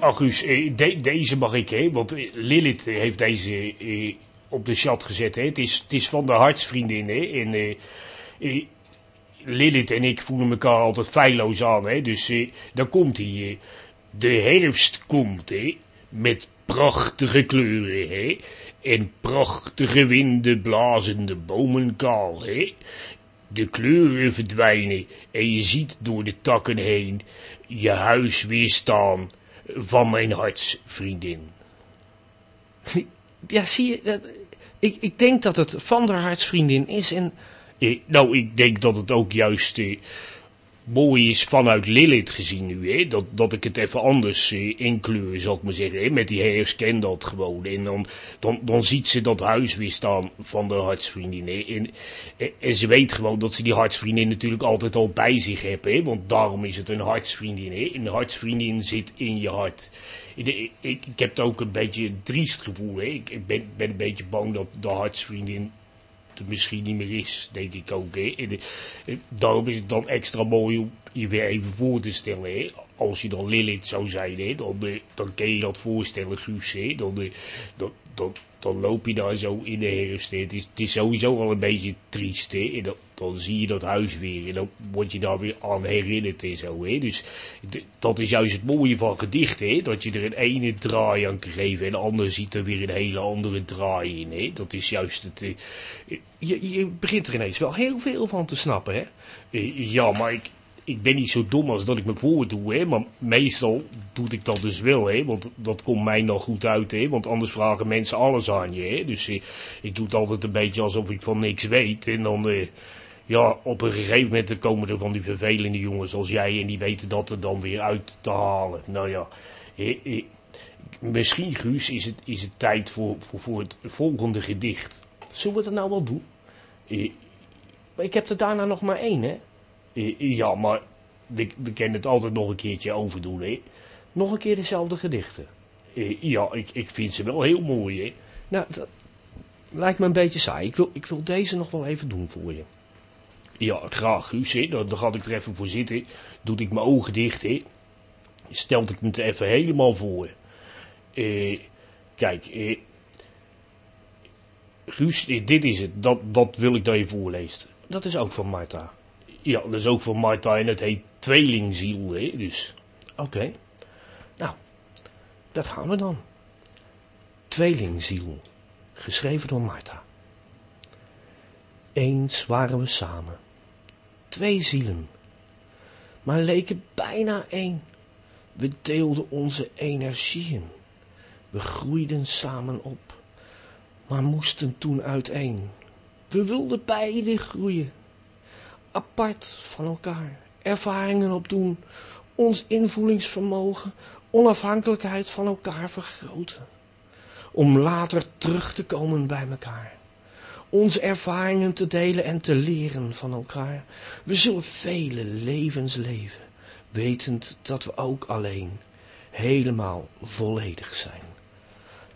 Ach Guus, eh, de- deze mag ik, hè, want eh, Lilith heeft deze eh, op de chat gezet, hè. Het is, het is van de hartsvriendin, hè. Eh, Lilith en ik voelen elkaar altijd feilloos aan, hè. Dus dan komt hij, de herfst komt, hè, met prachtige kleuren, hè. En prachtige winden blazen de bomen kaal, hè. De kleuren verdwijnen en je ziet door de takken heen je huis weer staan van mijn hartsvriendin. Ja, zie je, dat, ik, ik denk dat het van der hartsvriendin is en... Eh, nou, ik denk dat het ook juist eh, mooi is vanuit Lilith gezien nu, hè. Dat, dat ik het even anders eh, inkleur, zal ik maar zeggen, hè. Met die herfst ken dat gewoon. En dan, dan, dan ziet ze dat huis weer staan van de hartsvriendin, hè. En, en, en ze weet gewoon dat ze die hartsvriendin natuurlijk altijd al bij zich heeft, hè. Want daarom is het een hartsvriendin, hè. Een hartsvriendin zit in je hart. Ik, ik, heb ook een beetje een triest gevoel, hè. Ik ben, ben een beetje bang dat de hartsvriendin er misschien niet meer is, denk ik ook. Eh, daarom is het dan extra mooi om je weer even voor te stellen. Als je dan Lilith zou zijn, dan, eh, dan kun je dat voorstellen, Guus. Eh, dan, dan, dan loop je daar zo in de herfst. Het, is, sowieso wel een beetje triest. Dan zie je dat huis weer. En dan word je daar weer aan herinnerd en zo. Hè. Dus dat is juist het mooie van gedichten. Hè. Dat je er een ene draai aan kan geven. En de ander ziet er weer een hele andere draai in. Hè. Dat is juist het... eh, Je, je begint er ineens wel heel veel van te snappen, hè? Eh, Ja, maar ik, ik ben niet zo dom als dat ik me voordoe, hè. Maar meestal doe ik dat dus wel, hè. Want dat komt mij nog goed uit, hè. Want anders vragen mensen alles aan je, hè. Dus eh, ik doe het altijd een beetje alsof ik van niks weet. En dan, eh, ja, op een gegeven moment komen er van die vervelende jongens als jij. En die weten dat er dan weer uit te halen. Nou ja, misschien, Guus, is het, is het tijd voor, voor, voor het volgende gedicht. Zullen we dat nou wel doen? Eh, ik heb er daarna nog maar één, hè? eh, ja, maar we, we het altijd nog een keertje overdoen, hè. Nog een keer dezelfde gedichten. Eh, ja, ik, ik vind ze wel heel mooi, hè. Nou, dat lijkt me een beetje saai. Ik wil, ik wil deze nog wel even doen voor je. Ja, graag, Guus. Dan, dan ga ik er even voor zitten. Doe ik mijn ogen dicht, hè. Stelt ik me het even helemaal voor. Eh, kijk, eh, Guus, eh, dit is het. Dat, dat wil ik dat je voorleest. Dat is ook van Marta. Ja, dat is ook van Marta en het heet Tweelingziel, hè. Dus, Oké. Nou, dat gaan we dan. Tweelingziel. Geschreven door Marta. Eens waren we samen. Twee zielen. Maar leken bijna één. We deelden onze energieën. We groeiden samen op. Maar moesten toen uiteen. We wilden beide groeien. Apart van elkaar. Ervaringen opdoen ons invoelingsvermogen, onafhankelijkheid van elkaar vergroten. Om later terug te komen bij elkaar. Onze ervaringen te delen en te leren van elkaar. We zullen vele levens leven, wetend dat we ook alleen helemaal volledig zijn.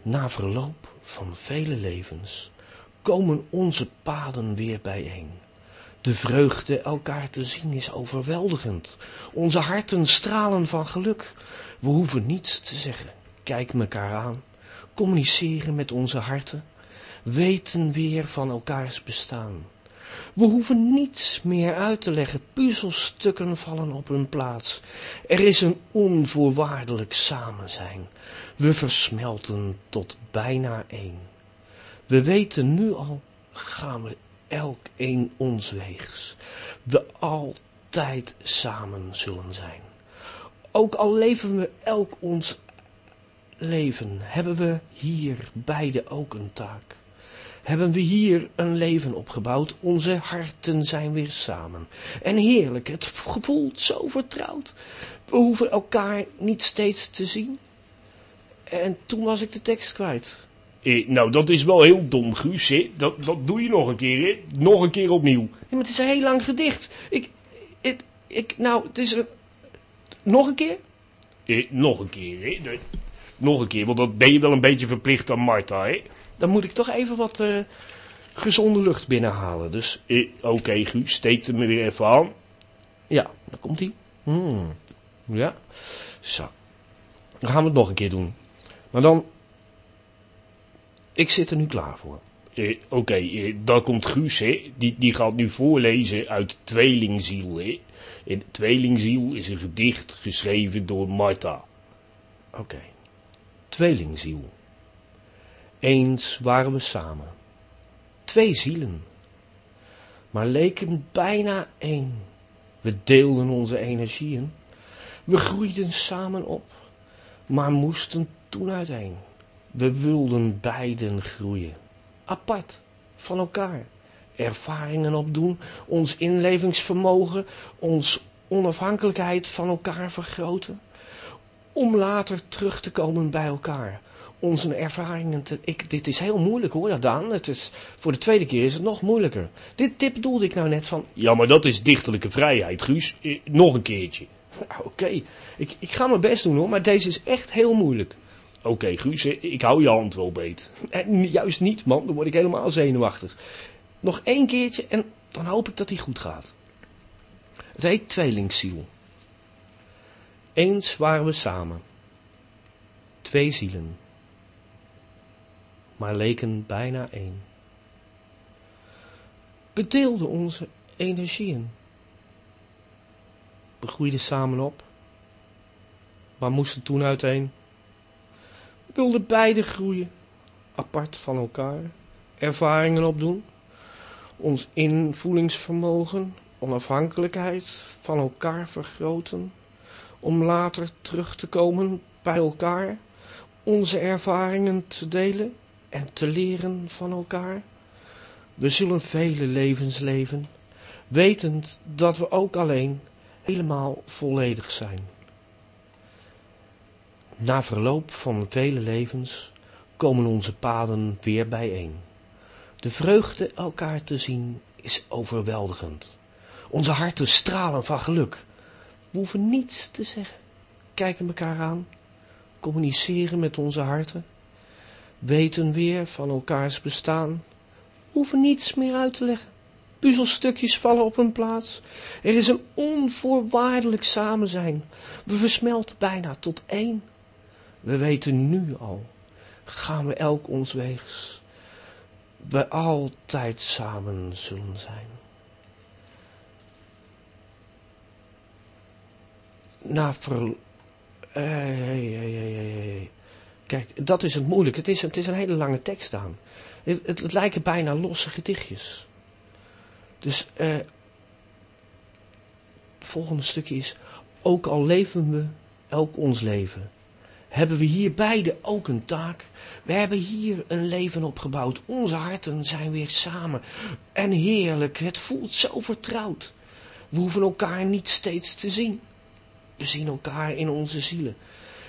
Na verloop van vele levens komen onze paden weer bijeen. De vreugde elkaar te zien is overweldigend. Onze harten stralen van geluk. We hoeven niets te zeggen. Kijk elkaar aan. Communiceren met onze harten. Weten weer van elkaars bestaan. We hoeven niets meer uit te leggen. Puzzelstukken vallen op hun plaats. Er is een onvoorwaardelijk samenzijn. We versmelten tot bijna één. We weten nu al, gaan we elk een ons weegs. We altijd samen zullen zijn. Ook al leven we elk ons leven, hebben we hier beide ook een taak. Hebben we hier een leven opgebouwd, onze harten zijn weer samen. En heerlijk, het voelt zo vertrouwd. We hoeven elkaar niet steeds te zien. En toen was ik de tekst kwijt. eh, nou, dat is wel heel dom, Guus, hè. Dat, dat doe je nog een keer, hè. Nog een keer opnieuw. Ja, maar het is een heel lang gedicht. Ik, ik, ik nou, het is een... Nog een keer? Eh, nog een keer, hè. Nee, Nog een keer, want dat ben je wel een beetje verplicht aan Marta, hè. Dan moet ik toch even wat, eh, gezonde lucht binnenhalen. Dus Eh, Oké, Guus, steek hem weer even aan. ja, daar komt hij. Hmm. Ja, zo. Dan gaan we het nog een keer doen. Maar dan, ik zit er nu klaar voor. Eh, Oké, eh, daar komt Guus, hè. Die, die gaat nu voorlezen uit Tweelingziel, hè. En Tweelingziel is een gedicht geschreven door Martha. Oké. Tweelingziel. Eens waren we samen. Twee zielen. Maar leken bijna één. We deelden onze energieën. We groeiden samen op. Maar moesten toen uiteen. We wilden beiden groeien. Apart van elkaar. Ervaringen opdoen. Ons inlevingsvermogen. Ons onafhankelijkheid van elkaar vergroten om later terug te komen bij elkaar. Onze ervaringen te... Ik, dit is heel moeilijk hoor, Daan. Het is, voor de tweede keer is het nog moeilijker. Dit, dit bedoelde ik nou net van... Ja, maar dat is dichterlijke vrijheid, Guus. Eh, nog een keertje. nou, Oké, ik, ik ga mijn best doen hoor, maar deze is echt heel moeilijk. Oké, Guus, eh, ik hou je hand wel beet. En juist niet man, dan word ik helemaal zenuwachtig. Nog één keertje en dan hoop ik dat hij goed gaat. Het heet Tweelingziel. Eens waren we samen. Twee zielen. Maar leken bijna één. We deelden onze energieën. We groeiden samen op. Maar moesten toen uiteen. We wilden beide groeien. Apart van elkaar. Ervaringen opdoen. Ons invoelingsvermogen, onafhankelijkheid van elkaar vergroten om later terug te komen bij elkaar, onze ervaringen te delen en te leren van elkaar. We zullen vele levens leven, wetend dat we ook alleen helemaal volledig zijn. Na verloop van vele levens komen onze paden weer bijeen. De vreugde elkaar te zien is overweldigend. Onze harten stralen van geluk. We hoeven niets te zeggen. Kijken elkaar aan. Communiceren met onze harten. Weten weer van elkaars bestaan. Hoeven niets meer uit te leggen. Puzzelstukjes vallen op hun plaats. Er is een onvoorwaardelijk samen zijn. We versmelten bijna tot één. We weten nu al. Gaan we elk ons weegs. We altijd samen zullen zijn. na ver... eh, hey, hey, hey. Kijk, dat is het moeilijk. Het is, het is een hele lange tekst aan. Het, het, lijken bijna losse gedichtjes. Dus eh, het volgende stukje is... Ook al leven we elk ons leven... Hebben we hier beide ook een taak? We hebben hier een leven opgebouwd. Onze harten zijn weer samen. En heerlijk, het voelt zo vertrouwd. We hoeven elkaar niet steeds te zien. We zien elkaar in onze zielen.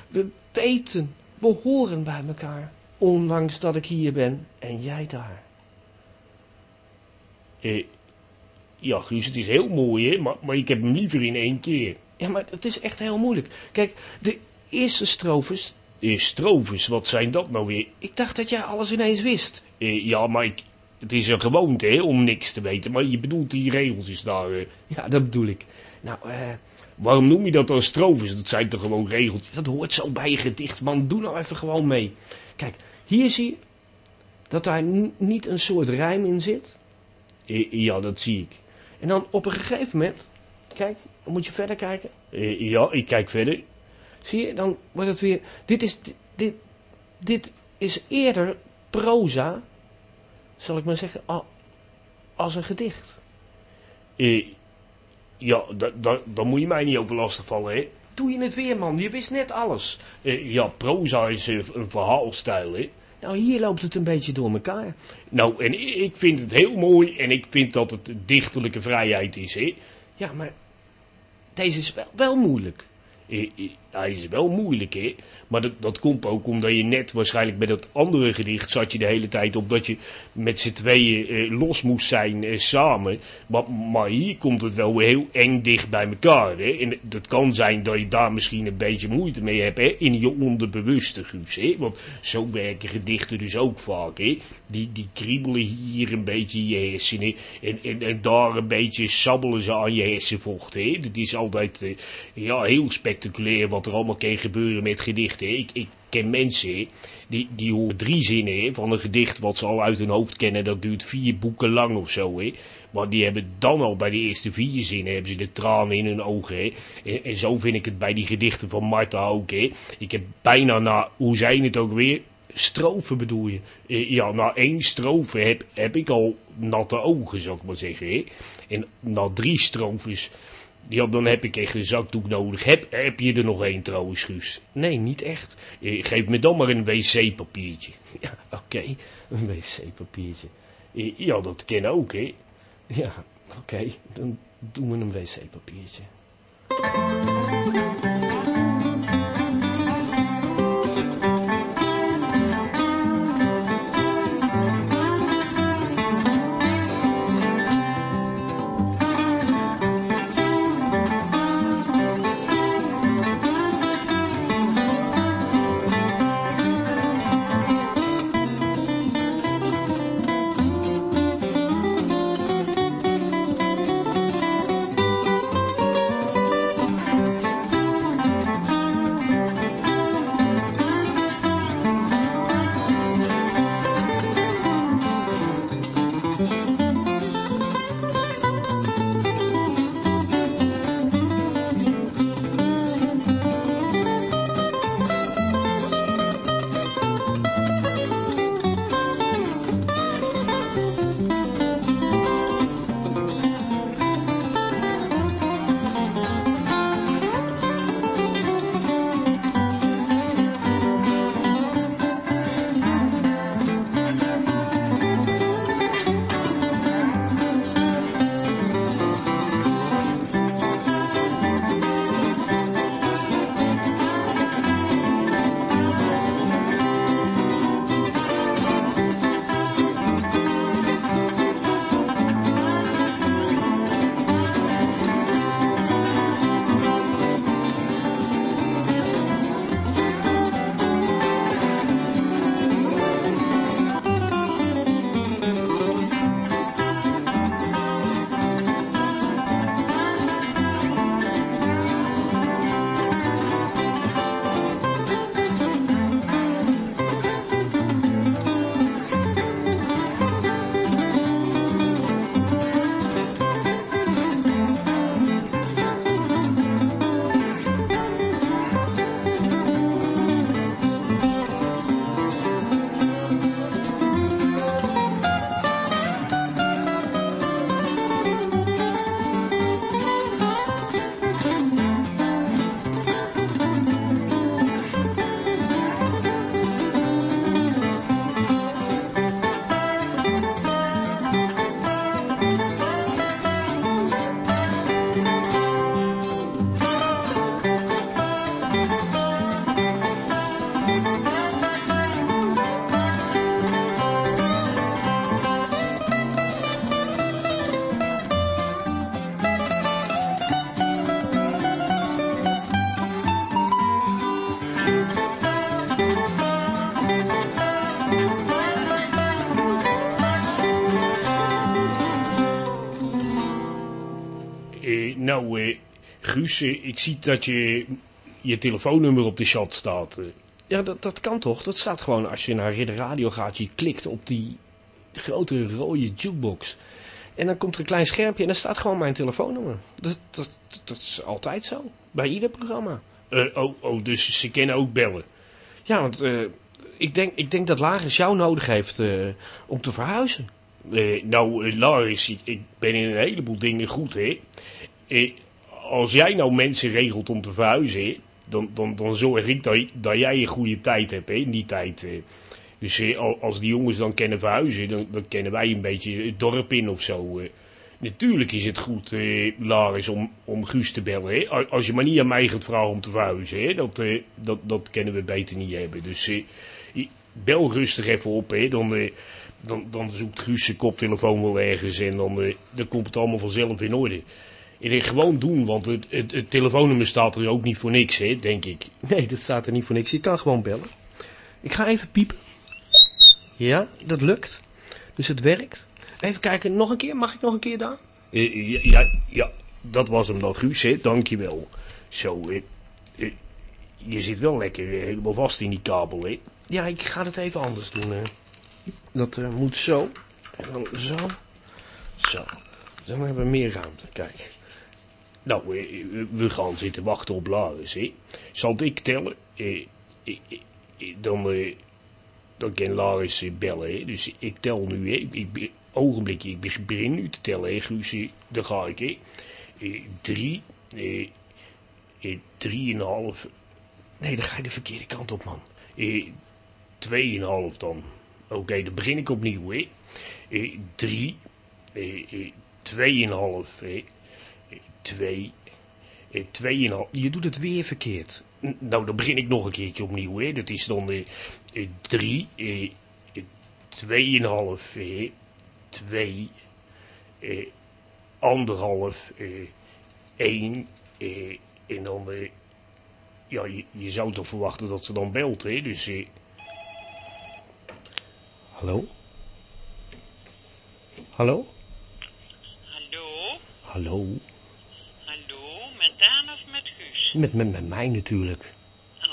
We weten, we horen bij elkaar. Ondanks dat ik hier ben en jij daar. Eh, ja, Guus, het is heel mooi, hè, maar, maar ik heb hem liever in één keer. Ja, maar het is echt heel moeilijk. Kijk, de eerste strofes, Eh, strofes, wat zijn dat nou weer? ik dacht dat jij alles ineens wist. Eh, ja, maar ik, het is een gewoonte, hè, om niks te weten. Maar je bedoelt die regeltjes daar. eh. Ja, dat bedoel ik. Nou, eh, waarom noem je dat dan strofes? Dat zijn toch gewoon regeltjes? dat hoort zo bij je gedicht, man. Doe nou even gewoon mee. Kijk, hier zie je dat daar niet een soort rijm in zit. Ja, dat zie ik. En dan op een gegeven moment, kijk, dan moet je verder kijken. Ja, ik kijk verder. Zie je, dan wordt het weer. Dit is, dit, dit is eerder proza, zal ik maar zeggen, als een gedicht. Ja, da, da, daar moet je mij niet over lastigvallen, hè. Doe je het weer, man? Je wist net alles. Eh, ja, proza is een verhaalstijl, hè. Nou, hier loopt het een beetje door elkaar. Nou, en ik vind het heel mooi en ik vind dat het dichterlijke vrijheid is, hè. Ja, maar deze is wel, wel moeilijk. Eh, eh, hij is wel moeilijk, hè. Maar dat, dat komt ook omdat je net waarschijnlijk bij dat andere gedicht zat je de hele tijd op dat je met z'n tweeën eh, los moest zijn eh, samen. Maar, maar hier komt het wel heel eng dicht bij elkaar, hè. En dat kan zijn dat je daar misschien een beetje moeite mee hebt, hè. In je onderbewuste, Guus, hè. Want zo werken gedichten dus ook vaak, hè. Die, die kriebelen hier een beetje je hersenen. En, en, en daar een beetje sabbelen ze aan je hersenvocht, hè. Dat is altijd, eh, ja, heel spectaculair wat er allemaal kan gebeuren met gedichten. Ik, ik ken mensen, die, die horen drie zinnen van een gedicht wat ze al uit hun hoofd kennen. Dat duurt vier boeken lang of zo, hè. Maar die hebben dan al bij de eerste vier zinnen hebben ze de tranen in hun ogen. Hè. En, zo vind ik het bij die gedichten van Marta ook. Hè. Ik heb bijna na, hoe zei het ook weer? Strofe bedoel je? Eh, Ja, na één strofe heb, heb ik al natte ogen, zou ik maar zeggen. Hè. En na drie strofes, ja, dan heb ik echt een zakdoek nodig. Heb, heb je er nog één trouwens, Guus? Nee, niet echt. Eh, Geef me dan maar een wc-papiertje. Ja, oké. Een wc-papiertje. Eh, Ja, dat ken ook, hè. Ja, oké. Dan doen we een wc-papiertje. Nou, eh, Guus, eh, ik zie dat je je telefoonnummer op de chat staat. eh. Ja, dat, dat kan toch? Dat staat gewoon als je naar Ridder Radio gaat. Je klikt op die grote rode jukebox. En dan komt er een klein schermpje en daar staat gewoon mijn telefoonnummer. Dat, dat, dat is altijd zo. Bij ieder programma. Oh, oh, dus ze kennen ook bellen. Ja, want ik, denk, ik denk dat Lagers jou nodig heeft om te verhuizen. Nou, Laris, ik, ik ben in een heleboel dingen goed, hè. Als jij nou mensen regelt om te verhuizen, dan, dan, dan zorg ik dat, dat jij een goede tijd hebt, in die tijd. eh. Dus eh, al- als die jongens dan kennen verhuizen, dan, kennen wij een beetje het dorp in of zo. eh. natuurlijk is het goed, eh, Laris, om, om Guus te bellen. Hè? Als je maar niet aan mij gaat vragen om te verhuizen. Hè? Dat, eh, dat, dat kunnen we beter niet hebben. Dus bel rustig even op. Hè? Dan, dan, dan zoekt Guus zijn koptelefoon wel ergens. En dan, dan komt het allemaal vanzelf in orde. Gewoon doen, want het, het, het telefoonnummer staat er ook niet voor niks, hè, denk ik. Nee, dat staat er niet voor niks. Je kan gewoon bellen. Ik ga even piepen. Ja, dat lukt. Dus het werkt. Even kijken, nog een keer. Mag ik nog een keer daar? Eh, ja, ja, ja, dat was hem dan, Guus, hè? dankjewel. Zo, eh, eh, je zit wel lekker helemaal vast in die kabel, hè? Ja, ik ga het even anders doen. hè. Dat moet zo. En dan zo. Zo. Dan hebben we meer ruimte. Kijk. Nou, we gaan zitten wachten op Laris, hè? Zal ik tellen? Eh, eh, eh, eh, dan, eh, dan kan Laris bellen, hè? Dus ik tel nu, hè? Ik, ogenblikje, ik begin nu te tellen, hè, Guus? Dan ga ik, hè? Drie, drieënhalf, Nee, dan ga je de verkeerde kant op, man. Tweeënhalf dan. Oké, dan begin ik opnieuw, hè. Drie, tweeënhalf, eh, eh, twee, eh, tweeënhalf. Je doet het weer verkeerd. Nou, dan begin ik nog een keertje opnieuw, hè. Dat is dan eh, eh, drie, eh, eh, tweeënhalf, eh, twee, eh, anderhalf, eh, één, eh, en dan, eh, ja, je, je zou toch verwachten dat ze dan belt, hè. Dus, eh? Hallo? Hallo? Hallo? Hallo? Met met? Met, mij natuurlijk. Oh,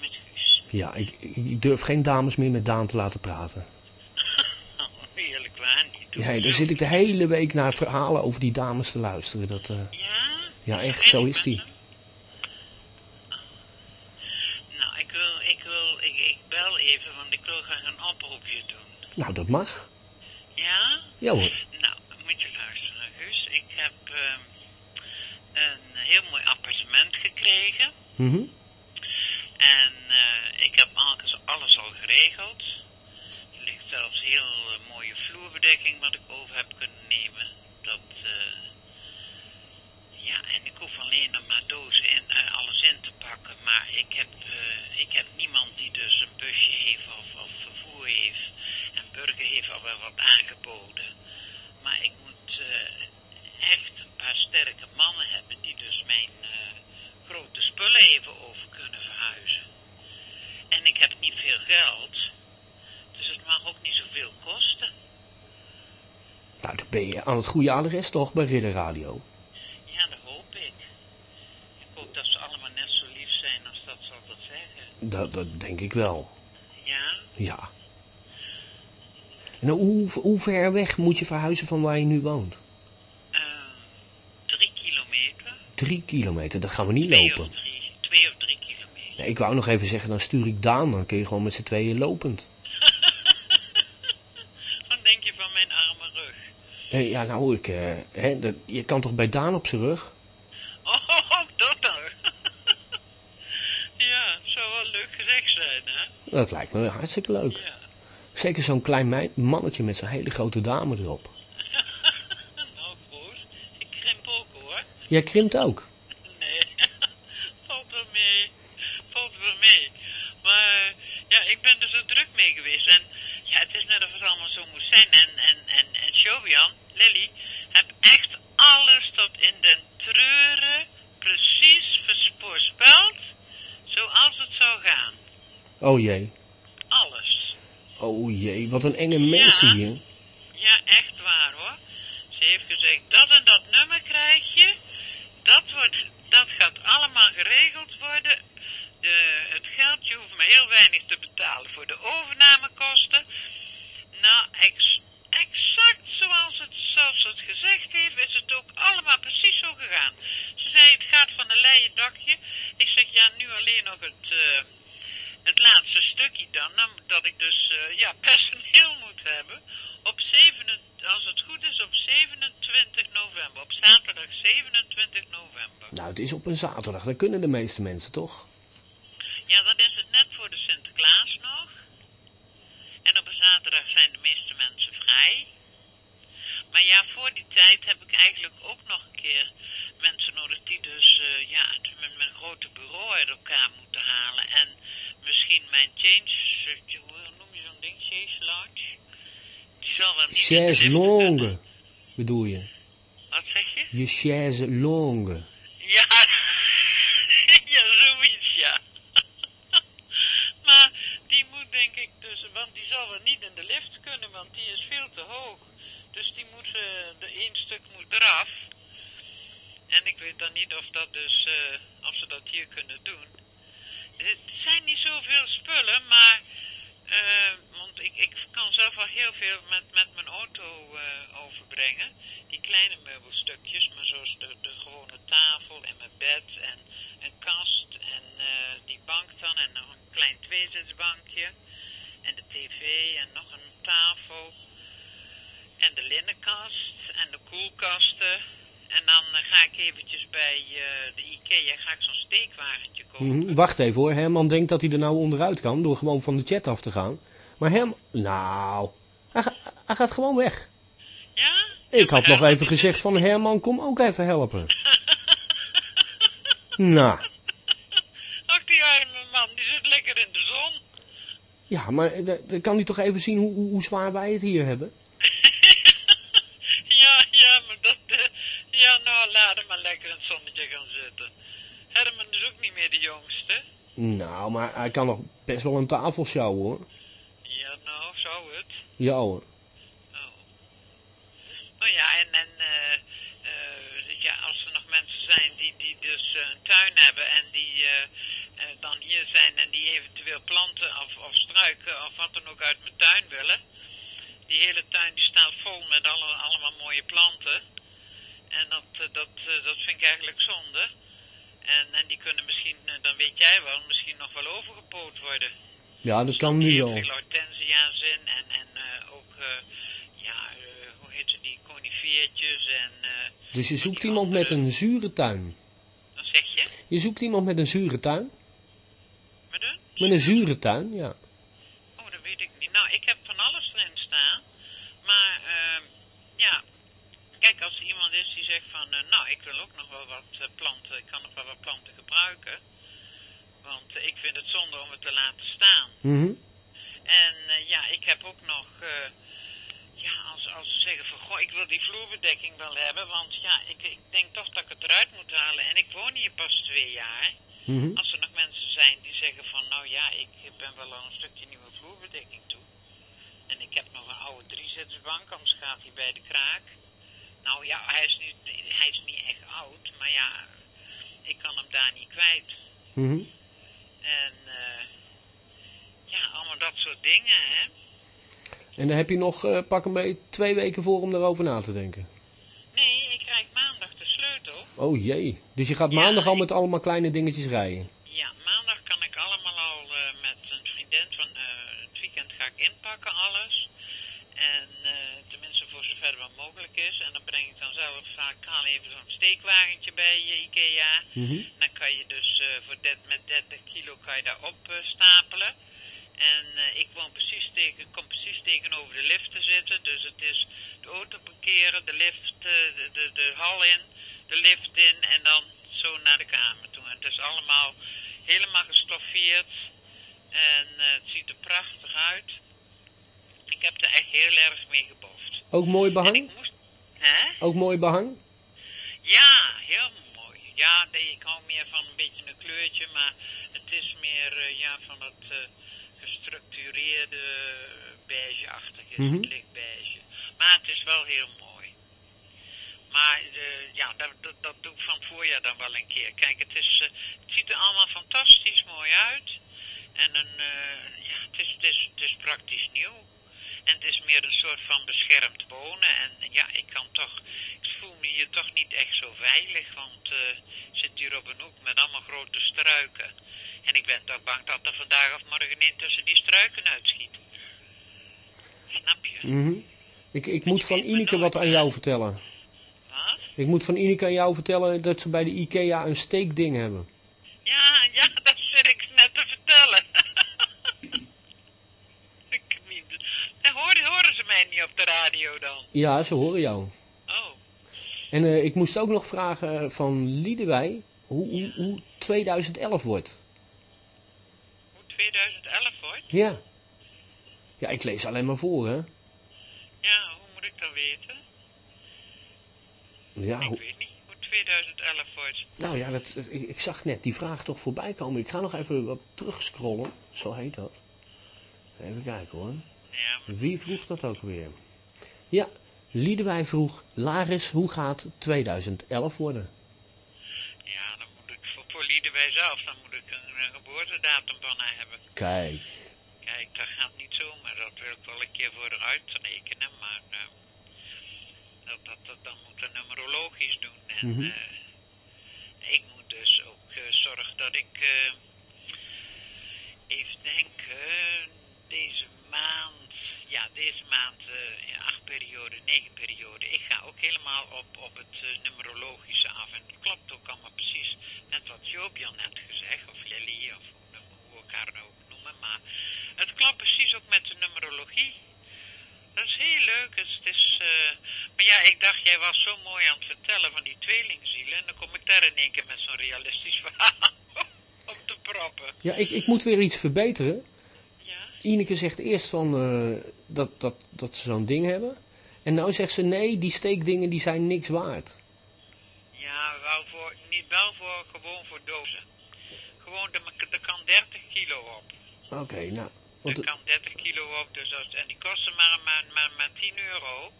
met Guus. Ja, ik, ik durf geen dames meer met Daan te laten praten. Oh, eerlijk waar niet. Zo. daar zit ik de hele week naar verhalen over die dames te luisteren. Dat, eh, Ja? ja, echt, zo is die. hem? Nou, ik wil, ik wil, ik, ik bel even, want ik wil graag een oproepje doen. Nou, dat mag. Ja? Ja hoor. Nou, moet je luisteren, Guus. Ik heb ehm, een heel mooi Mhm. En eh, ik heb alles, alles al geregeld. Er ligt zelfs heel eh, mooie vloerbedekking wat ik over heb kunnen nemen. Dat, eh, ja, en ik hoef alleen nog maar dozen en alles in te pakken. Maar ik heb, ik heb niemand die dus een busje heeft of, of vervoer heeft. En Burger heeft al wel wat aangeboden. Maar ik moet echt een paar sterke mannen hebben die dus mijn grote spullen even over kunnen verhuizen. En ik heb niet veel geld. Dus het mag ook niet zoveel kosten. Nou, dan ben je aan het goede adres toch bij Ridder Radio. Ja, dat hoop ik. Ik hoop dat ze allemaal net zo lief zijn als dat ze altijd zeggen. Dat, dat denk ik wel. Ja? Ja. En hoe, hoe ver weg moet je verhuizen van waar je nu woont? Eh, drie kilometer. Drie kilometer, dat gaan we niet Twee of lopen. drie, twee of drie kilometer. Nee, ik wou nog even zeggen, dan stuur ik Daan, dan kun je gewoon met z'n tweeën lopend. Wat denk je van mijn arme rug? Eh, ja, nou, ik, eh, hè, dat, je kan toch bij Daan op zijn rug? Oh, dat dan. ja, zou wel leuk gezegd zijn, hè? Dat lijkt me hartstikke leuk. Ja. Zeker zo'n klein mannetje met zo'n hele grote dame erop. nou, goed. Ik krimp ook, hoor. Jij krimpt ook. Nee, valt wel mee. Valt wel mee. Maar ja, ik ben er zo druk mee geweest. En ja, het is net of het allemaal zo moet zijn. En, en, en, en Jovian, Lily, heb echt alles tot in den treuren precies voorspeld zoals het zou gaan. Oh jee. Alles. Oh jee, wat een enge mensen Ja. hier. Ja, echt waar hoor. Ze heeft gezegd, dat en dat nummer krijg je. Dat, wordt, dat gaat allemaal geregeld worden. De, het geld, je hoeft maar heel weinig te betalen voor de overnamekosten. Nou, ex, exact zoals het, zoals ze het gezegd heeft, is het ook allemaal precies zo gegaan. Ze zei, het gaat van een leien dakje. Ik zeg, ja, nu alleen nog het... eh, het laatste stukje dan, nam- dat ik dus eh, ja, personeel moet hebben. Op 7, als het goed is, op 27 november. Op zaterdag 27 november. Nou, het is op een zaterdag, dat kunnen de meeste mensen toch? Ja, dan is het net voor de Sinterklaas nog. En op een zaterdag zijn de meeste mensen vrij. Maar ja, voor die tijd heb ik eigenlijk ook nog een keer mensen nodig die dus eh, ja, met mijn grote bureau uit elkaar moeten halen. En misschien mijn change, hoe noem je zo'n ding, chaise lounge? Die zal wel niet Chaise longue, bedoel je? Wat zeg je? Je chaise longue. Ja, ja, zoiets, ja. maar die moet denk ik dus, want die zal wel niet in de lift kunnen, want die is veel te hoog. Dus die moet, eh, de één stuk moet eraf. En ik weet dan niet of dat dus, eh, of ze dat hier kunnen doen. Het zijn niet zoveel spullen, maar, eh, want ik, ik kan zelf al heel veel met, met mijn auto eh, overbrengen. Die kleine meubelstukjes, maar zoals de, de gewone tafel en mijn bed en een kast en eh, die bank dan en nog een klein tweezitsbankje. En de tv en nog een tafel. En de linnenkast en de koelkasten. En dan eh, ga ik eventjes bij eh, de Ikea ga ik zo'n steekwagentje kopen. Mhm, Wacht even hoor, Herman denkt dat hij er nou onderuit kan door gewoon van de chat af te gaan. Maar Herman, nou, hij, ga- hij gaat gewoon weg. Ja? Ik had nog even gezegd van Herman, kom ook even helpen. Nou, Ach, die arme man, die zit lekker in de zon. ja, maar eh, dan dan kan hij toch even zien hoe, hoe, hoe zwaar wij het hier hebben? ja, ja, maar dat... eh, ja, nou, laat hem maar lekker in het zonnetje gaan zitten. Herman is ook niet meer de jongste. Nou, maar hij kan nog best wel een tafel sjouwen hoor. Ja, nou, zou het. Ja hoor. Oh. Nou ja, en, en eh, eh, ja, als er nog mensen zijn die, die dus eh, een tuin hebben en die dan hier zijn en die eventueel planten of, of struiken of wat dan ook uit mijn tuin willen. Die hele tuin die staat vol met alle, allemaal mooie planten. En dat, dat, dat vind ik eigenlijk zonde. En, en die kunnen misschien, eh, dan weet jij wel, misschien nog wel overgepoot worden. Ja, dat kan nu Heel wel. veel hortensia's in en, en eh, ook, eh, ja, hoe heet ze die, conifeertjes en, Dus je zoekt iemand met een zure tuin. wat zeg je? Je zoekt iemand met een zure tuin? Met een? Met een zure tuin, ja. Oh, dat weet ik niet. Nou, ik heb van alles erin staan. Maar, ehm, ja, kijk, als er iemand is zegt van, eh, nou, ik wil ook nog wel wat eh, planten, ik kan nog wel wat planten gebruiken. Want eh, ik vind het zonde om het te laten staan. Mhm. En ja, ik heb ook nog, ja, als, als ze zeggen van, goh, ik wil die vloerbedekking wel hebben, want ja, ik, ik denk toch dat ik het eruit moet halen. En ik woon hier pas twee jaar. Mhm. Als er nog mensen zijn die zeggen van, nou ja, ik ben wel al een stukje nieuwe vloerbedekking toe. En ik heb nog een oude driezitsbank, anders gaat hij bij de kraak. Nou ja, hij is, niet, hij is niet echt oud, maar ja, ik kan hem daar niet kwijt. Mhm. En eh, ja, allemaal dat soort dingen, hè. En dan heb je nog, eh, pak een beetje, twee weken voor om daarover na te denken. Nee, ik krijg maandag de sleutel. Oh jee. Dus je gaat Ja, maandag al ik- met allemaal kleine dingetjes rijden. Ja, maandag kan ik allemaal al eh, met een vriendin van eh, het weekend ga ik inpakken alles. En eh, tenminste voor zover het wel mogelijk is. En dan breng ik dan zelf vaak ik haal even zo'n steekwagentje bij eh, Ikea. Mhm. Dan kan je dus eh, voor dit, met 30 kilo kan je daar op eh, stapelen. En eh, ik woon precies tegen, kom precies tegenover de lift te zitten. Dus het is de auto parkeren, de lift, de, de, de hal in, de lift in en dan zo naar de kamer toe. En het is allemaal helemaal gestoffeerd. En het ziet er prachtig uit. Ik heb er echt heel erg mee geboft. Ook mooi behang? moest... Hè? Ook mooi behang? Ja, heel mooi. Ja, ik hou meer van een beetje een kleurtje, maar het is meer eh, ja, van dat eh, gestructureerde beige-achtige, Mhm. licht beige. Maar het is wel heel mooi. Maar eh, ja, dat, dat, dat doe ik van het voorjaar dan wel een keer. Kijk, het, is, eh, het ziet er allemaal fantastisch mooi uit. En een, eh, ja, het, is, het, is, het is praktisch nieuw. En het is meer een soort van beschermd wonen. En ja, ik kan toch, ik voel me hier toch niet echt zo veilig. Want eh, ik zit hier op een hoek met allemaal grote struiken. En ik ben toch bang dat er vandaag of morgen in tussen die struiken uitschiet. Snap je? Mhm. Ik, ik moet van Ineke wat aan jou vertellen. Wat? Ik moet van Ineke aan jou vertellen dat ze bij de Ikea een steekding hebben. Ja, ja, dat zit ik net te vertellen. ik, niet- en horen, horen ze mij niet op de radio dan? Ja, ze horen jou. En eh, ik moest ook nog vragen van Liedewij hoe, hoe, hoe 2011 wordt. Hoe 2011 wordt? Ja. Ja, ik lees alleen maar voor, hè. Ja, hoe moet ik dat weten? Ja, Ik weet niet hoe 2011 wordt. nou ja, dat, ik, ik zag net die vraag toch voorbij komen. Ik ga nog even wat terugscrollen, zo heet dat. Even kijken hoor. Maar Wie vroeg dat ook weer? Ja, Liedewij vroeg, Laris, hoe gaat 2011 worden? ja, dan moet ik voor, voor Liedewij zelf, dan moet ik een, een geboortedatum van haar hebben. Kijk, Kijk, dat gaat niet zomaar. Dat wil ik wel een keer vooruit rekenen, maar eh, dat, dat, dat, dan moet een numerologisch doen. En Mhm. eh, ik moet dus ook eh, zorgen dat ik, even denken, deze maand, ja, deze maand, eh, acht periode, negen periode. Ik ga ook helemaal op, op het eh, numerologische af. En het klopt ook allemaal precies net wat al net gezegd, of Lily, of hoe, ik haar nou ook noemen. Maar het klopt precies ook met de numerologie. Dat is heel leuk. Het is, het is, eh, maar ja, ik dacht, jij was zo mooi aan het vertellen van die tweelingzielen. En dan kom ik daar in één keer met zo'n realistisch verhaal op te proppen. ja, ik, ik moet weer iets verbeteren. Ineke zegt eerst van eh, dat, dat, dat ze zo'n ding hebben. En nou zegt ze nee, die steekdingen die zijn niks waard. Ja, wel voor, niet wel voor, gewoon voor dozen. Gewoon, er, kan 30 kilo op. Oké, nou. Er kan 30 kilo op, dus als, en die kosten maar, maar, maar, maar 10 euro.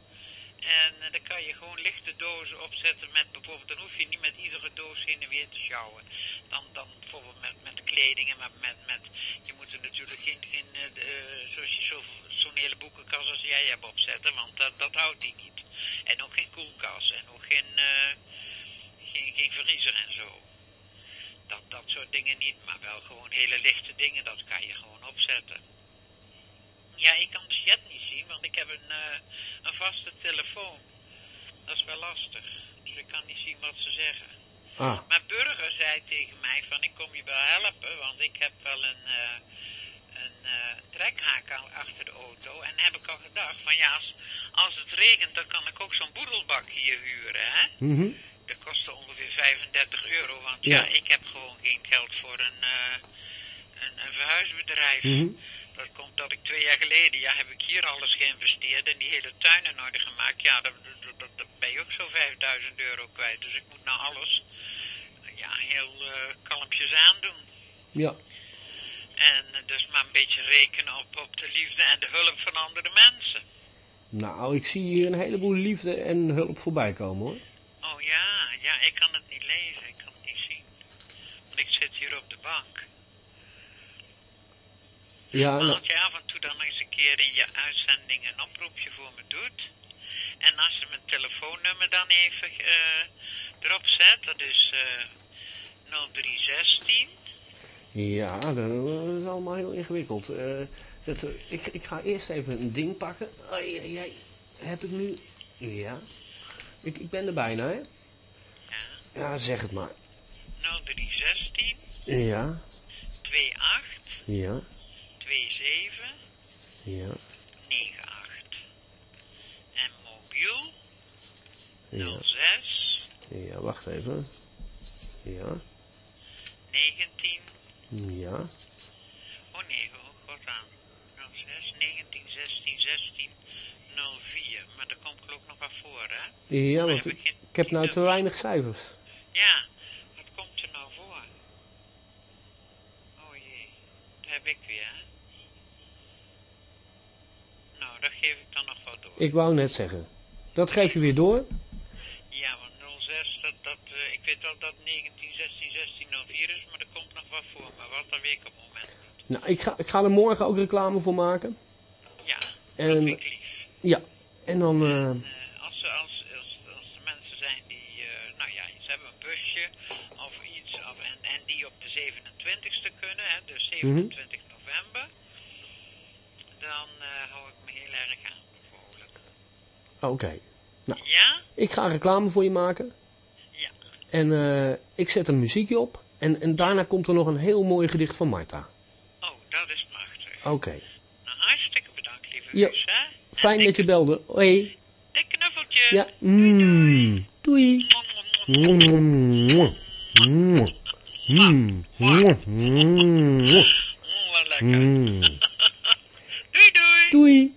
En eh, dan kan je gewoon lichte dozen opzetten met bijvoorbeeld, dan hoef je niet met iedere doos heen en weer te sjouwen. Dan, dan bijvoorbeeld met, met kleding en met, met, met, je moet er natuurlijk geen, geen eh, eh, zoals je zo, zo'n hele boekenkast als jij hebt opzetten, want dat, dat houdt die niet. En ook geen koelkast en ook geen, eh, geen, geen vriezer en zo. Dat, dat soort dingen niet, maar wel gewoon hele lichte dingen, dat kan je gewoon opzetten. Ja, ik kan de chat niet zien, want ik heb een, eh, een vaste telefoon. Dat is wel lastig. Dus ik kan niet zien wat ze zeggen. ah, Maar Burger zei tegen mij van ik kom je wel helpen, want ik heb wel een, eh, een eh, trekhaak achter de auto. En heb ik al gedacht van ja, als, als het regent dan kan ik ook zo'n boedelbak hier huren, hè. mhm. Dat kostte ongeveer 35 euro, want Ja. ja, ik heb gewoon geen geld voor een, een, een verhuisbedrijf. Mhm. Dat komt dat ik twee jaar geleden, ja, heb ik hier alles geïnvesteerd en die hele tuin in orde gemaakt. Ja, dat ben je ook zo 5000 euro kwijt. Dus ik moet nou alles, ja, heel eh, kalmpjes aandoen. ja. En eh, dus maar een beetje rekenen op, op de liefde en de hulp van andere mensen. Nou, ik zie hier een heleboel liefde en hulp voorbij komen hoor. Oh ja, ja, ik kan het niet lezen, ik kan het niet zien. Want ik zit hier op de bank. Ja, als je af en toe dan eens een keer in je uitzending een oproepje voor me doet. En als je mijn telefoonnummer dan even eh, erop zet, dat is eh 0316. ja, dat is allemaal heel ingewikkeld. Eh, dat, ik, ik ga eerst even een ding pakken. Ai, ai, ai. Heb ik nu... Ja. Ik, ik ben er bijna, hè? Ja, Ja, zeg het maar. 0316 Ja, 28 ja, 27 ja, 98. En mobiel ja. 06 Ja, wacht even. Ja, 19. ja. Oh nee, oh god aan. 06 19 16 16 04. Maar daar komt geloof ik nog wat voor, hè? Ja, Maar want geen- ik heb nou te weinig cijfers. Ja, wat komt er nou voor? Oh jee, dat heb ik weer. hè? Nou, dat geef ik dan nog wel door. Ik wou net zeggen. Dat geef je weer door. Ja, want 06, dat, dat, eh, ik weet wel dat 19, 16, 16, 04 is, maar er komt nog wat voor. Maar wat, dat weet ik op het moment. Nou, ik ga, ik ga er morgen ook reclame voor maken. Ja, dat En, vind ik lief. ja, en dan, eh, Eh, als, als, als, als er mensen zijn die, nou ja, ze hebben een busje of iets, of, en, en die op de 27ste kunnen, hè, dus 27 november, dan eh, hou ik me heel erg aanbevolen. Oké. Ja? Ik ga reclame voor je maken. Ja. En eh, ik zet een muziekje op. En, en daarna komt er nog een heel mooi gedicht van Marta. Oh, dat is prachtig. Oké. Nou, hartstikke bedankt, lieve Ja. Guus, hè? Fijn dat je belde. Hoi. Dik knuffeltje. Ja. Mm. Doei. Mm, wat lekker. Mm. Doei doei. Doei.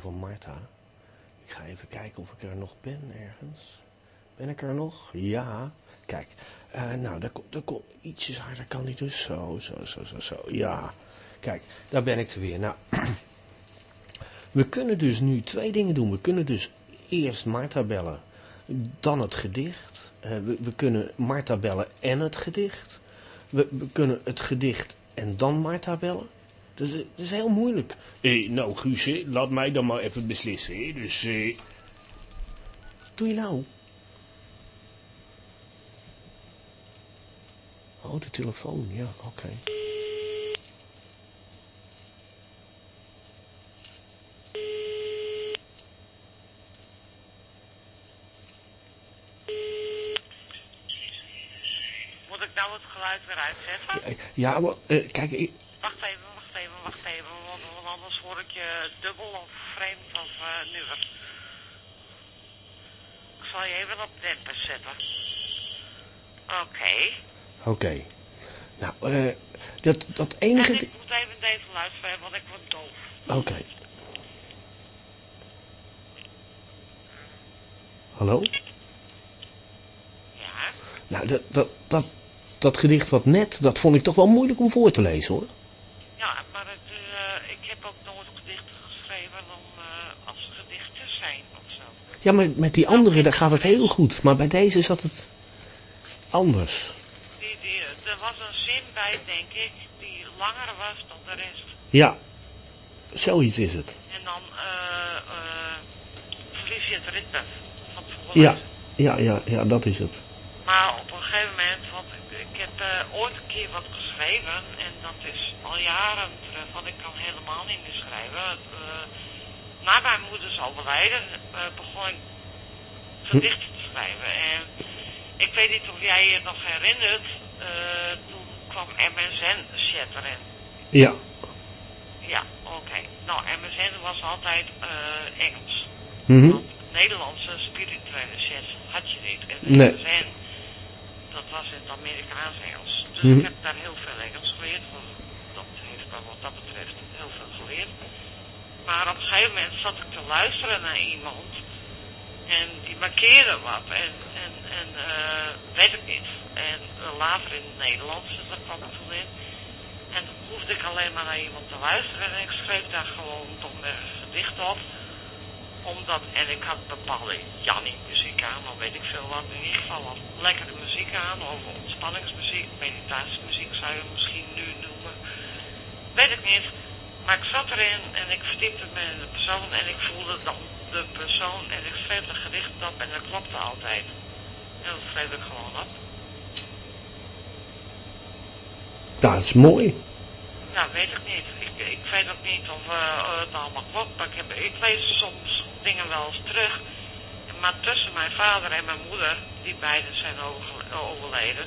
Van Marta. Ik ga even kijken of ik er nog ben ergens. Ben ik er nog? Ja. Kijk, eh, nou, daar komt, komt ietsjes harder kan niet dus. Zo, zo, zo, zo, zo. Ja. Kijk, daar ben ik er weer. Nou, we kunnen dus nu twee dingen doen. We kunnen dus eerst Marta bellen, dan het gedicht. Eh, we, kunnen Marta bellen en het gedicht. We, we kunnen het gedicht en dan Marta bellen. Dat is, dat is heel moeilijk. Eh, nou, Guus, hè, laat mij dan maar even beslissen. Hè. Dus, eh, Doe je nou? Oh, de telefoon, ja, oké. Moet ik nou het geluid weer uitzetten? Ja, Ja, maar, eh, kijk, ik- Wacht even, wacht even. Want, want anders hoor ik je dubbel of vreemd of eh nuwer. Ik zal je even op demper zetten. Oké. Oké. Nou, eh, dat, dat En enige... ik moet even deze luisteren, want ik word doof. Oké. Hallo? Ja. Nou, dat, dat, dat, dat gedicht wat net, dat vond ik toch wel moeilijk om voor te lezen hoor. Ja, maar het, eh, ik heb ook nooit gedichten geschreven om, eh, als gedichten zijn of zo. Ja, maar met die andere, daar gaat het heel goed. Maar bij deze zat het anders. Die, die, er was een zin bij, denk ik, die langer was dan de rest. Ja, zoiets is het. En dan eh eh verlies je het ritme van het Ja, ja, ja, ja, dat is het. Maar op een gegeven moment, want ik, ik heb eh, ooit een keer wat geschreven en dat is al jaren terug, want ik kan helemaal niet meer schrijven. Eh, na mijn moeders overlijden eh, begon ik gedichten te schrijven. En ik weet niet of jij je nog herinnert, eh, toen kwam MSN chat erin. Ja, Ja, oké. Nou, MSN was altijd eh, Engels. mhm. Want Nederlandse spirituele chess had je niet. En Nee. MSN, dat was in het Amerikaans Engels. Dus Mhm. ik heb daar heel veel Engels geleerd. want Dat heeft me wat dat betreft heel veel geleerd. Maar op een gegeven moment zat ik te luisteren naar iemand. En die markeerde wat. En, en, en eh, weet ik niet. En eh, later in het Nederlands, dus daar kwam toen in. En hoefde ik alleen maar naar iemand te luisteren. En ik schreef daar gewoon toch mijn gedicht op omdat, en ik had bepaalde Jannie muziek aan, of weet ik veel wat, in ieder geval wat lekkere muziek aan, of ontspanningsmuziek, meditatiemuziek zou je misschien nu noemen. Weet ik niet. Maar ik zat erin en ik verdiepte me in de persoon en ik voelde dan de persoon en ik schreef een gedicht op en dat klopte altijd. En dat schreef ik gewoon op. dat is mooi. Nou, weet ik niet. Ik, ik weet ook niet of eh, het allemaal klopt. Maar ik, heb, ik lees soms dingen wel eens terug. Maar tussen mijn vader en mijn moeder, die beiden zijn overleden,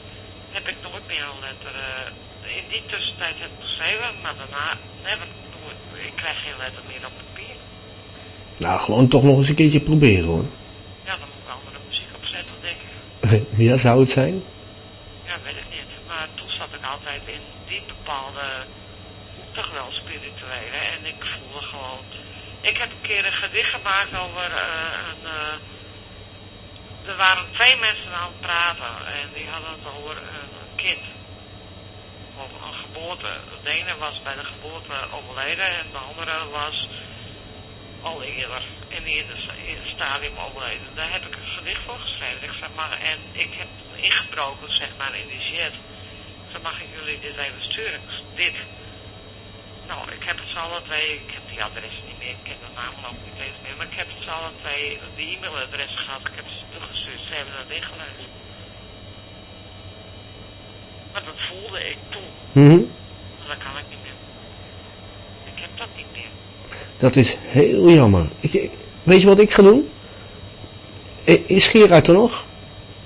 heb ik nooit meer een letter. eh, in die tussentijd heb ik geschreven, maar daarna heb ik. Ik krijg geen letter meer op papier. Nou, gewoon toch nog eens een keertje proberen hoor. Ja, dan moet ik andere muziek opzetten, denk ik. ja, zou het zijn? Ja, weet ik niet. Maar toen zat ik altijd in die bepaalde, toch wel spirituele. En ik voelde gewoon... Ik heb een keer een gedicht gemaakt over eh, een... eh, er waren twee mensen aan het praten en die hadden het over een kind. Of een geboorte. De ene was bij de geboorte overleden en de andere was al eerder in het stadium overleden. Daar heb ik een gedicht voor geschreven. Ik zeg maar, en ik heb ingebroken zeg maar in die. Ik zeg, mag ik jullie dit even sturen? Dit. Nou, ik heb het ze alle twee, ik heb die adres niet meer, ik ken de namen ook niet eens meer, maar ik heb het ze alle twee, de e-mailadres gehad, ik heb ze toegestuurd, ze hebben dat ingelezen. Maar dat voelde ik toen, Mhm. dat kan ik niet meer. Ik heb dat niet meer. Dat is heel jammer. Ik, ik- weet je wat ik ga doen? I- Is Gerard er nog?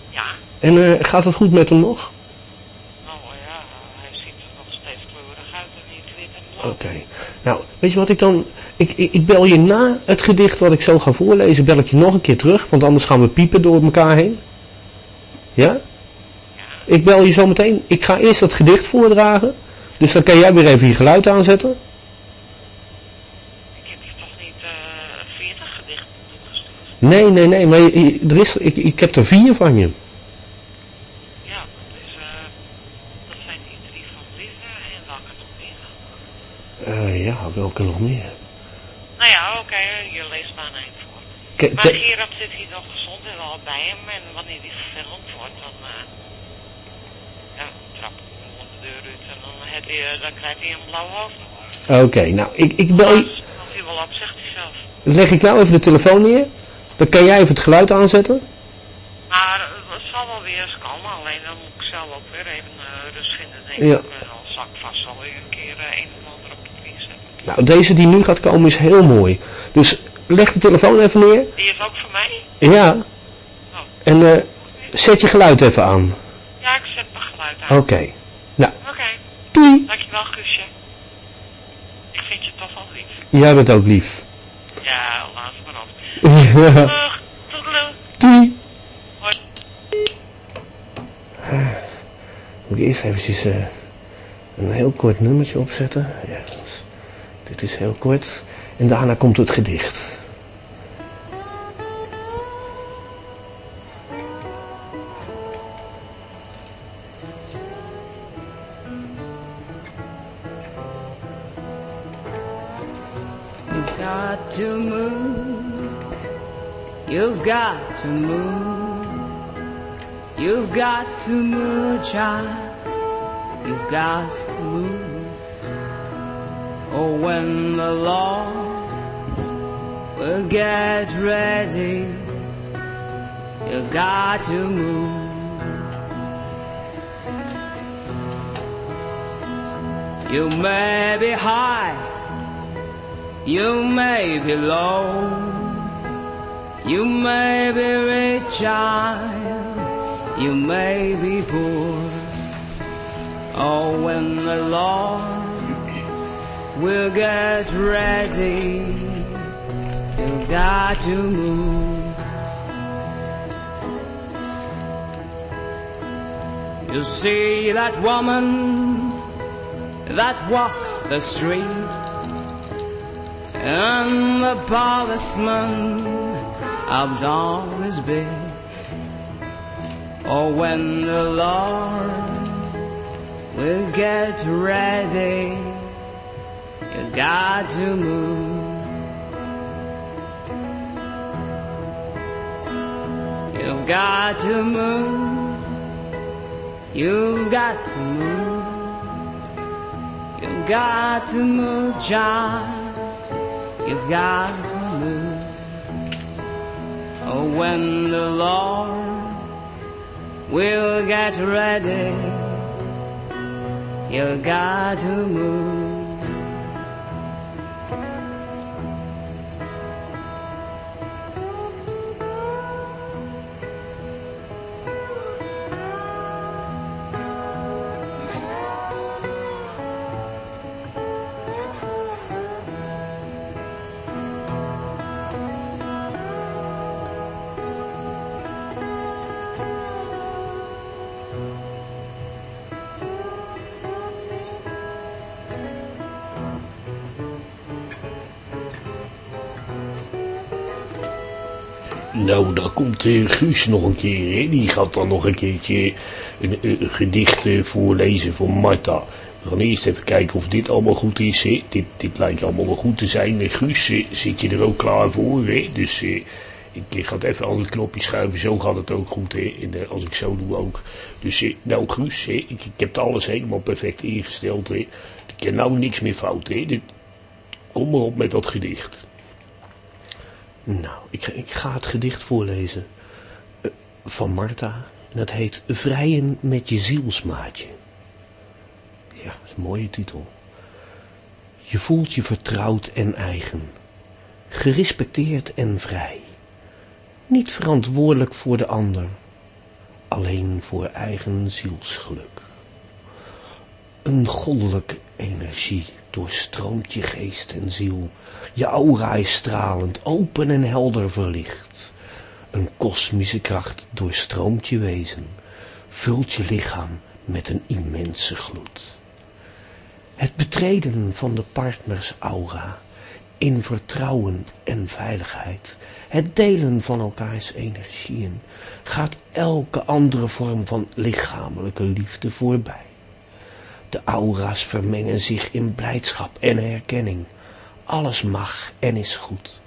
Ja, En eh, gaat het goed met hem nog? nou ja, hij ziet er nog steeds kleurig uit en niet wit en blauw. Oké. Nou, weet je wat ik dan... Ik, ik, ik bel je na het gedicht wat ik zo ga voorlezen, bel ik je nog een keer terug. Want anders gaan we piepen door elkaar heen. Ja? Ik bel je zo meteen. Ik ga eerst het gedicht voordragen. Dus dan kan jij weer even je geluid aanzetten. Ik heb je toch niet eh 40 gedichten toegestuurd? Nee, nee, nee. Maar je- er is, ik, ik heb er vier van je. Ja, dat, eh, dat zijn die drie van Lisa en welke nog meer? Ja, welke nog meer? Nou ja, oké, je leest maar een eind voor. Ke- Maar Gerard zit hier nog gezond en wel bij hem en wanneer hij vervelend wordt, dan, eh ja, trap ik hem onder de deur uit dan, eh, dan krijgt hij een blauw hoofd. Oké, nou, ik, ik bel je... Als hij wel op, zegt hij zelf. Leg ik nou even de telefoon neer. Dan kan jij even het geluid aanzetten. Maar eh, het zal wel weer eens komen, alleen dan moet ik zelf ook weer even eh, rust vinden, denk Ja. ik. Zal ik vast wel weer een keer eh, een of ander op de knie zetten. Nou, deze die nu gaat komen is heel mooi. Dus leg de telefoon even neer. Die is ook voor mij? Ja. Oh. En zet je geluid even aan. Ja, ik zet mijn geluid aan. Oké. Oké, Doei. Dankjewel, kusje. Ik vind je toch wel lief. Jij bent ook lief. Ja, laat maar op. doeg, Doei. Hoi. Eh, moet ik eerst even eh, een heel kort nummertje opzetten. Ja, dit is heel kort. En daarna komt het gedicht. To move. You've got to move. You've got to move, child. You've got to move. Oh, when the Lord will get ready, you've got to move. You may be high. You may be low, you may be rich, child, you may be poor. Oh, when the Lord will get ready, you got to move. You see that woman that walked the street and the policeman out on his bed. Oh, when the Lord will get ready, you got to move. You've got to move. You've got to move. You've got to move, child. You've got to move. Oh, when the Lord will get ready, you've got to move. Nou, daar komt eh, Guus nog een keer, hè. Die gaat dan nog een keertje een, een gedicht eh, voorlezen voor Marta. We gaan eerst even kijken of dit allemaal goed is. Dit, dit lijkt allemaal wel goed te zijn. Eh, Guus, eh, zit je er ook klaar voor? Dus eh, ik eh, ga het even aan het knopje schuiven. Zo gaat het ook goed, eh, als ik zo doe ook. Dus, eh, nou Guus, hè. Ik, ik heb alles helemaal perfect ingesteld, hè. Ik ken nou niks meer fout. Dit, kom maar op met dat gedicht. Nou, ik, ik ga het gedicht voorlezen. Eh, van Marta. Dat heet Vrijen met je zielsmaatje. Ja, dat is een mooie titel. Je voelt je vertrouwd en eigen. Gerespecteerd en vrij. Niet verantwoordelijk voor de ander. Alleen voor eigen zielsgeluk. Een goddelijke energie doorstroomt je geest en ziel. Je aura is stralend, open en helder verlicht. Een kosmische kracht doorstroomt je wezen, vult je lichaam met een immense gloed. Het betreden van de partners aura, in vertrouwen en veiligheid, het delen van elkaars energieën, gaat elke andere vorm van lichamelijke liefde voorbij. De aura's vermengen zich in blijdschap en herkenning. Alles mag en is goed.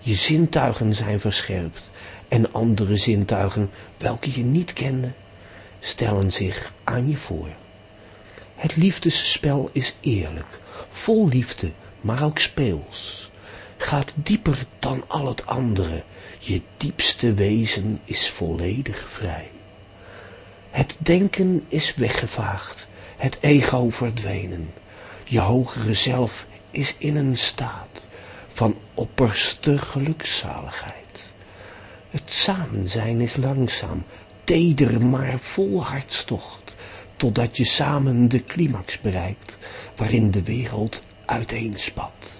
Je zintuigen zijn verscherpt en andere zintuigen, welke je niet kende, stellen zich aan je voor. Het liefdesspel is eerlijk, vol liefde, maar ook speels. Gaat dieper dan al het andere, je diepste wezen is volledig vrij. Het denken is weggevaagd, het ego verdwenen. Je hogere zelf is in een staat van opperste gelukzaligheid. Het samen zijn is langzaam, teder maar vol hartstocht, totdat je samen de climax bereikt, waarin de wereld uiteenspat.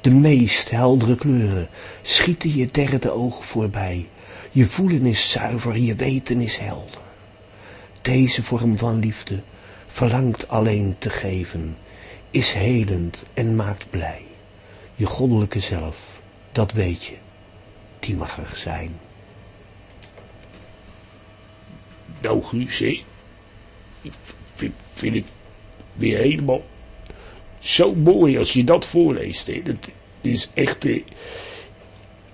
De meest heldere kleuren schieten je derde oog voorbij. Je voelen is zuiver, je weten is helder. Deze vorm van liefde verlangt alleen te geven, is helend en maakt blij. Je goddelijke zelf, dat weet je, die mag er zijn. Nou Guus, hè. Ik vind, vind het weer helemaal zo mooi als je dat voorleest. Hè. Dat is echt... eh,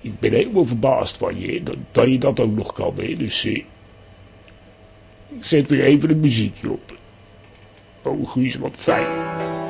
ik ben helemaal verbaasd van je, hè, dat, dat je dat ook nog kan. Hè. Dus eh, ik zet weer even een muziekje op. Oh Guus, wat fijn.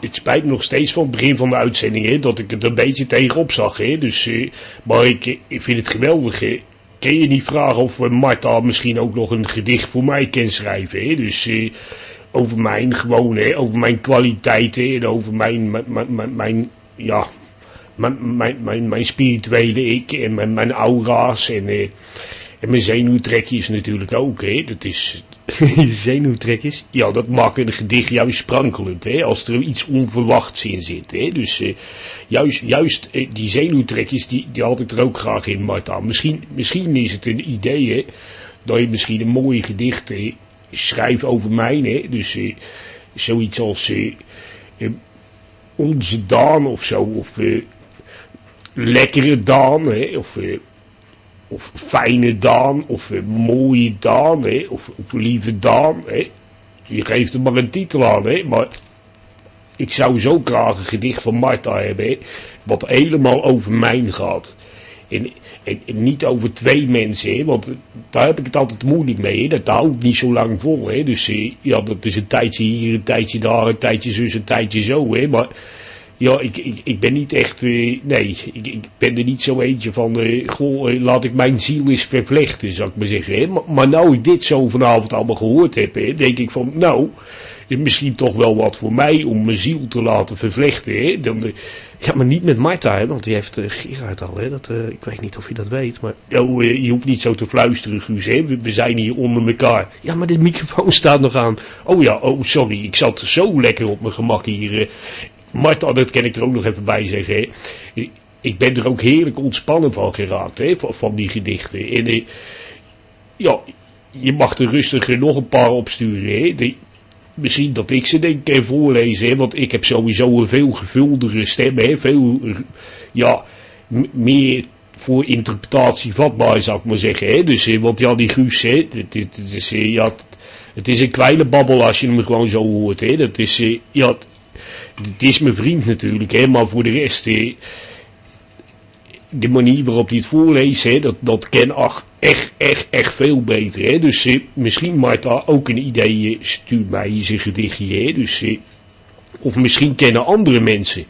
Het spijt me nog steeds van het begin van de uitzending dat ik het een beetje tegenop zag. Dus, eh, maar ik, eh, ik vind het geweldig. Kun je niet vragen of Marta misschien ook nog een gedicht voor mij kan schrijven? Dus eh, over mijn gewoon, hè, over mijn kwaliteiten en over mijn, mijn, mijn, mijn- ja, mijn, mijn, mijn, mijn spirituele ik en mijn, aura's en, en mijn zenuwtrekjes natuurlijk ook. Dat is, Zenuwtrekjes. ja, dat maakt een gedicht juist sprankelend, hè, als er iets onverwachts in zit. Hè. Dus eh, juist, juist eh, die zenuwtrekjes, die, die had ik er ook graag in, Marta. Misschien, misschien is het een idee, dat je misschien een mooi gedicht eh, schrijft over mij. Hè. Dus zoiets als Onze Daan of zo, of Lekkere Daan, hè, of... of fijne Daan, of eh, mooie Daan, of, lieve Daan. Hè. Je geeft er maar een titel aan, hè, maar ik zou zo graag een gedicht van Marta hebben, wat helemaal over mijn gaat. En, niet over twee mensen, hè, want daar heb ik het altijd moeilijk mee. Hè. Dat hou ik niet zo lang vol. Hè. Dus eh, ja, dat is een tijdje hier, een tijdje daar, een tijdje zus, een tijdje zo. Hè. Maar Ja, ik, ik, ik ben niet echt, eh, nee, ik, ik ben er niet zo eentje van, eh, goh, eh, laat ik mijn ziel eens vervlechten, zou ik maar zeggen. Hè. Maar, maar nou ik dit zo vanavond allemaal gehoord heb, hè, denk ik van, nou, is misschien toch wel wat voor mij om mijn ziel te laten vervlechten. Hè. Dan, ja, maar niet met Marta, hè, want die heeft uh, Gerard al, hè. Dat, ik weet niet of je dat weet, maar oh, je hoeft niet zo te fluisteren, Guus, hè. We, we zijn hier onder elkaar. Ja, maar de microfoon staat nog aan. Oh ja, oh sorry, ik zat zo lekker op mijn gemak hier. Marta, dat kan ik er ook nog even bij zeggen. Hè. Ik ben er ook heerlijk ontspannen van geraakt, hè, van, die gedichten. En eh, ja, je mag er rustiger nog een paar opsturen. Hè. Misschien dat ik ze denk ik voorlezen, hè, want ik heb sowieso een veel gevuldere stem, hè, veel, ja, meer voor interpretatie vatbaar, zou ik maar zeggen. Hè. Dus, eh, want ja, die Guus, hè, het, het, is, eh, ja, het, is een kwijlenbabbel als je hem gewoon zo hoort. Hè. Dat is, eh, ja, het, is mijn vriend natuurlijk, hè, maar voor de rest, de manier waarop hij het voorleest, hè, dat, dat ken ach, echt, echt, echt veel beter. Hè. Dus eh, misschien Marta ook een idee, eh, stuur mij een gedichtje. Dus, eh, of misschien kennen andere mensen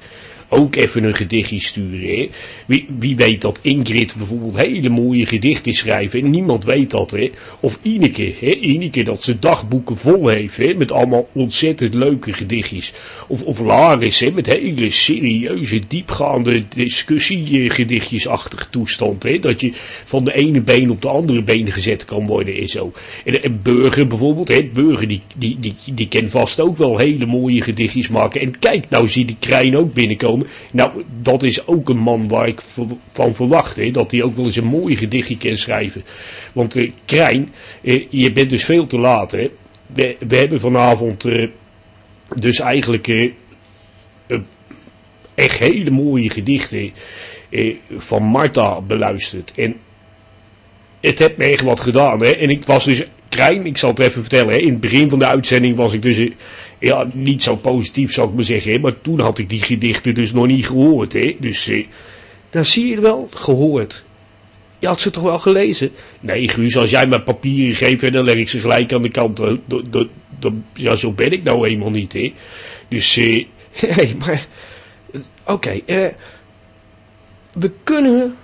ook even een gedichtje sturen. Hè. Wie, wie weet dat Ingrid bijvoorbeeld hele mooie gedichten schrijven en niemand weet dat. Hè. Of Ineke, hè. Ineke dat ze dagboeken vol heeft hè, met allemaal ontzettend leuke gedichtjes. Of, of Laris hè, met hele serieuze, diepgaande discussiegedichtjesachtige toestand. Hè. Dat je van de ene been op de andere been gezet kan worden en zo. En, en Burger bijvoorbeeld, hè. Burger die, die, die, die kan vast ook wel hele mooie gedichtjes maken. En kijk, nou zie die Krijn ook binnenkomen. Nou, dat is ook een man waar ik van verwacht, hè, dat hij ook wel eens een mooi gedichtje kan schrijven. Want eh, Krijn, eh, je bent dus veel te laat. Hè. We, hebben vanavond eh, dus eigenlijk eh, echt hele mooie gedichten van Marta beluisterd. En het heeft me echt wat gedaan. Hè. En ik was dus, Krijn, ik zal het even vertellen. Hè. In het begin van de uitzending was ik dus... eh, ja, niet zo positief zou ik maar zeggen, hè, maar toen had ik die gedichten dus nog niet gehoord. Hè. Dus eh, dan zie je het wel, gehoord. Je had ze toch wel gelezen? Nee, Guus, als jij me papieren geeft, hè, dan leg ik ze gelijk aan de kant. Dat, dat, dat, dat- ja, zo ben ik nou eenmaal niet, hè. Dus, eh, Nee, maar... eh, Oké, eh, we kunnen...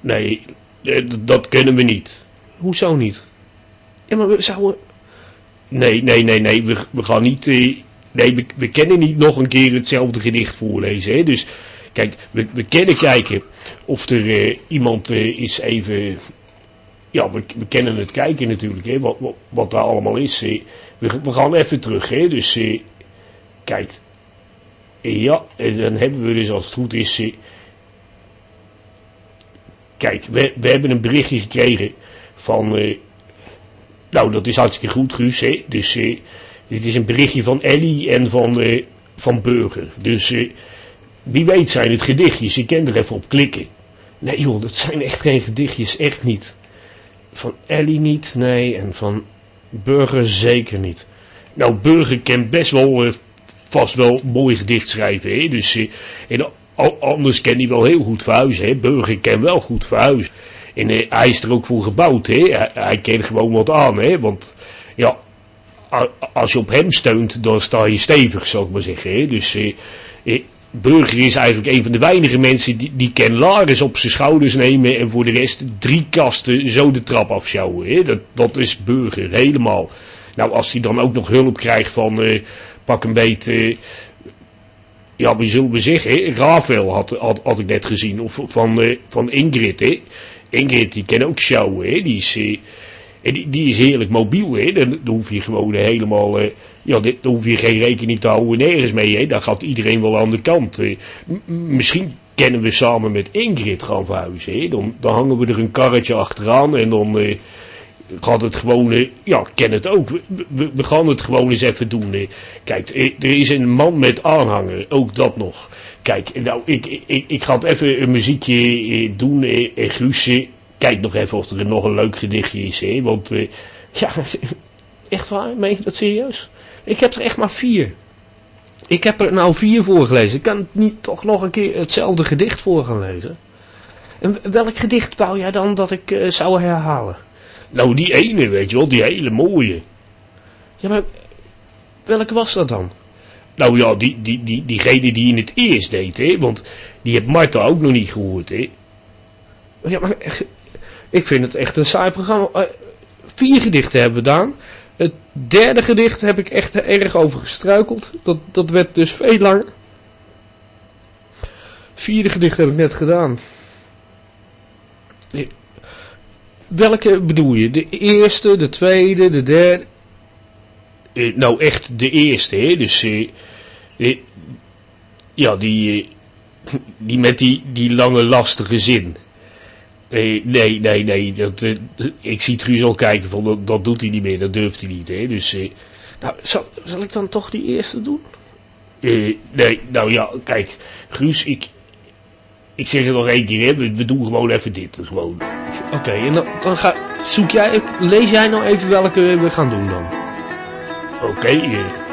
nee, eh, dat kunnen we niet. Hoezo niet? Ja, maar we zouden... Nee, nee, nee, nee, we, we gaan niet, eh, nee, we, we kunnen niet nog een keer hetzelfde gedicht voorlezen, hè. Dus, kijk, we, we kunnen kijken of er eh, iemand eh, is even, ja, we, we kennen het kijken natuurlijk, hè, wat, wat, daar allemaal is. eh. We, we gaan even terug, hè, dus, kijk, ja, en dan hebben we dus als het goed is, kijk, we, we hebben een berichtje gekregen van, nou, dat is hartstikke goed, Guus. Dus eh, dit is een berichtje van Ellie en van, eh, van Burger. Dus eh, wie weet zijn het gedichtjes. Je kan er even op klikken. Nee joh, dat zijn echt geen gedichtjes, echt niet. Van Ellie niet, nee, en van Burger zeker niet. Nou, Burger kan best wel vast wel mooi gedicht schrijven. Hè? Dus, en anders kan hij wel heel goed verhuizen. Hè? Burger kan wel goed verhuizen. En eh, hij is er ook voor gebouwd. Hè? Hij, hij kan gewoon wat aan. Hè? Want ja, als je op hem steunt, dan sta je stevig, zou ik maar zeggen. Hè? Dus eh, Burger is eigenlijk een van de weinige mensen die, die kan Laris op zijn schouders nemen en voor de rest drie kasten zo de trap afschouwen. Hè? Dat, dat is Burger, helemaal. Nou, als hij dan ook nog hulp krijgt van, pak een beet, eh, ja, wie zullen we zeggen? Rafael had, had, had ik net gezien, of van, van Ingrid, hè. Ingrid, die kan ook sjouwen. Die is, eh, die, die is heerlijk mobiel, hè. Dan, hoef je gewoon helemaal, eh, ja, dit, dan hoef je geen rekening te houden nergens mee, hè. Dan gaat iedereen wel aan de kant. eh. Misschien kennen we samen met Ingrid gaan verhuizen, hè. Dan, dan hangen we er een karretje achteraan en dan... gaat het gewoon, ja, ken het ook. We, we, gaan het gewoon eens even doen. Kijk, er is een man met aanhanger, ook dat nog. Kijk, nou, ik, ik, ik ga het even een muziekje eh, doen. eh, En Guus, eh, kijk nog even of er nog een leuk gedichtje is, hè. Want, Ja, echt waar? Meen je dat serieus? Ik heb er echt maar vier. Ik heb er nou vier voorgelezen. Ik kan niet toch nog een keer hetzelfde gedicht voor gaan lezen. En welk gedicht wou jij dan dat ik zou herhalen? nou, die ene, weet je wel, die hele mooie. Ja, maar welke was dat dan? Nou ja, die, die, die, diegene die in het eerst deed, hè. Want die heeft Marta ook nog niet gehoord, hè. Ja, maar echt, ik vind het echt een saai programma. Eh, vier gedichten hebben we gedaan. Het derde gedicht heb ik echt erg over gestruikeld. Dat, dat werd dus veel langer. Vierde gedicht heb ik net gedaan. Eh, Welke bedoel je? De eerste, de tweede, de derde? Eh, nou, echt de eerste, hè. Dus, eh, eh, ja, die, die met die, die lange lastige zin. Nee, nee, nee, dat, ik zie Truus al kijken van, dat, dat doet hij niet meer, dat durft hij niet, hè. Dus, Nou, zal, zal ik dan toch die eerste doen? nee, nou ja, kijk, Guus, ik, ik zeg het nog één keer, hè. We, we doen gewoon even dit, gewoon. Oké, en dan, dan ga, zoek jij, lees jij nou even welke we gaan doen dan? Oké,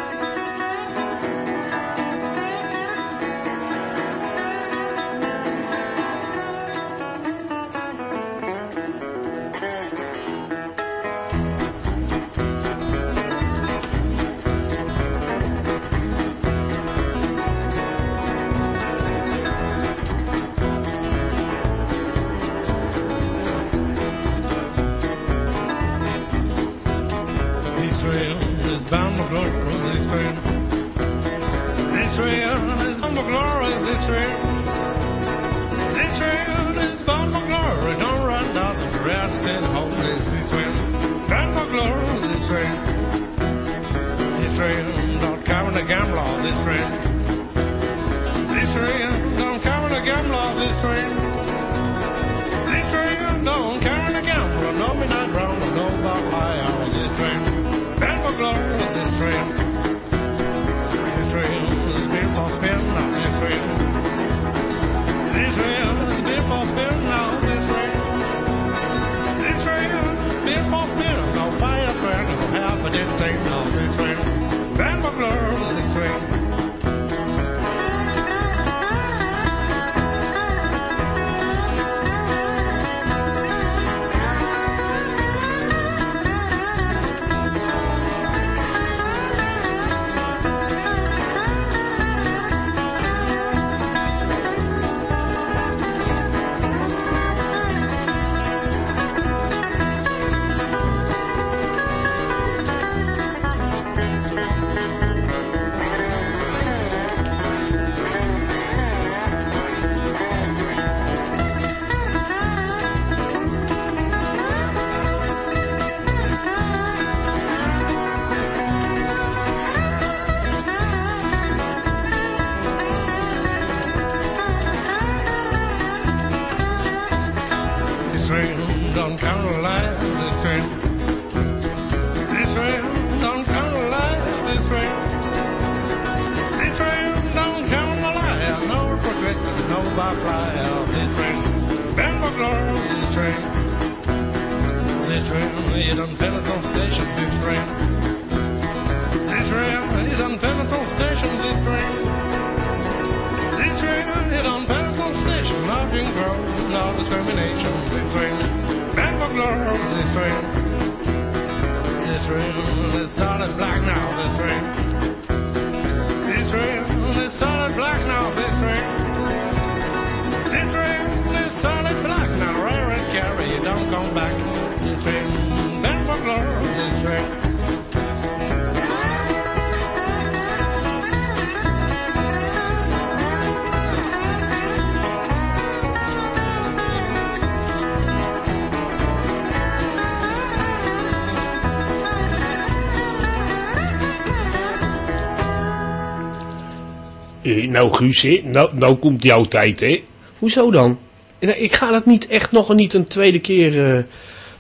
nou, Guus. Nou, nou komt jouw tijd, hè. Hoezo dan? Ik ga dat niet echt nog niet een tweede keer eh,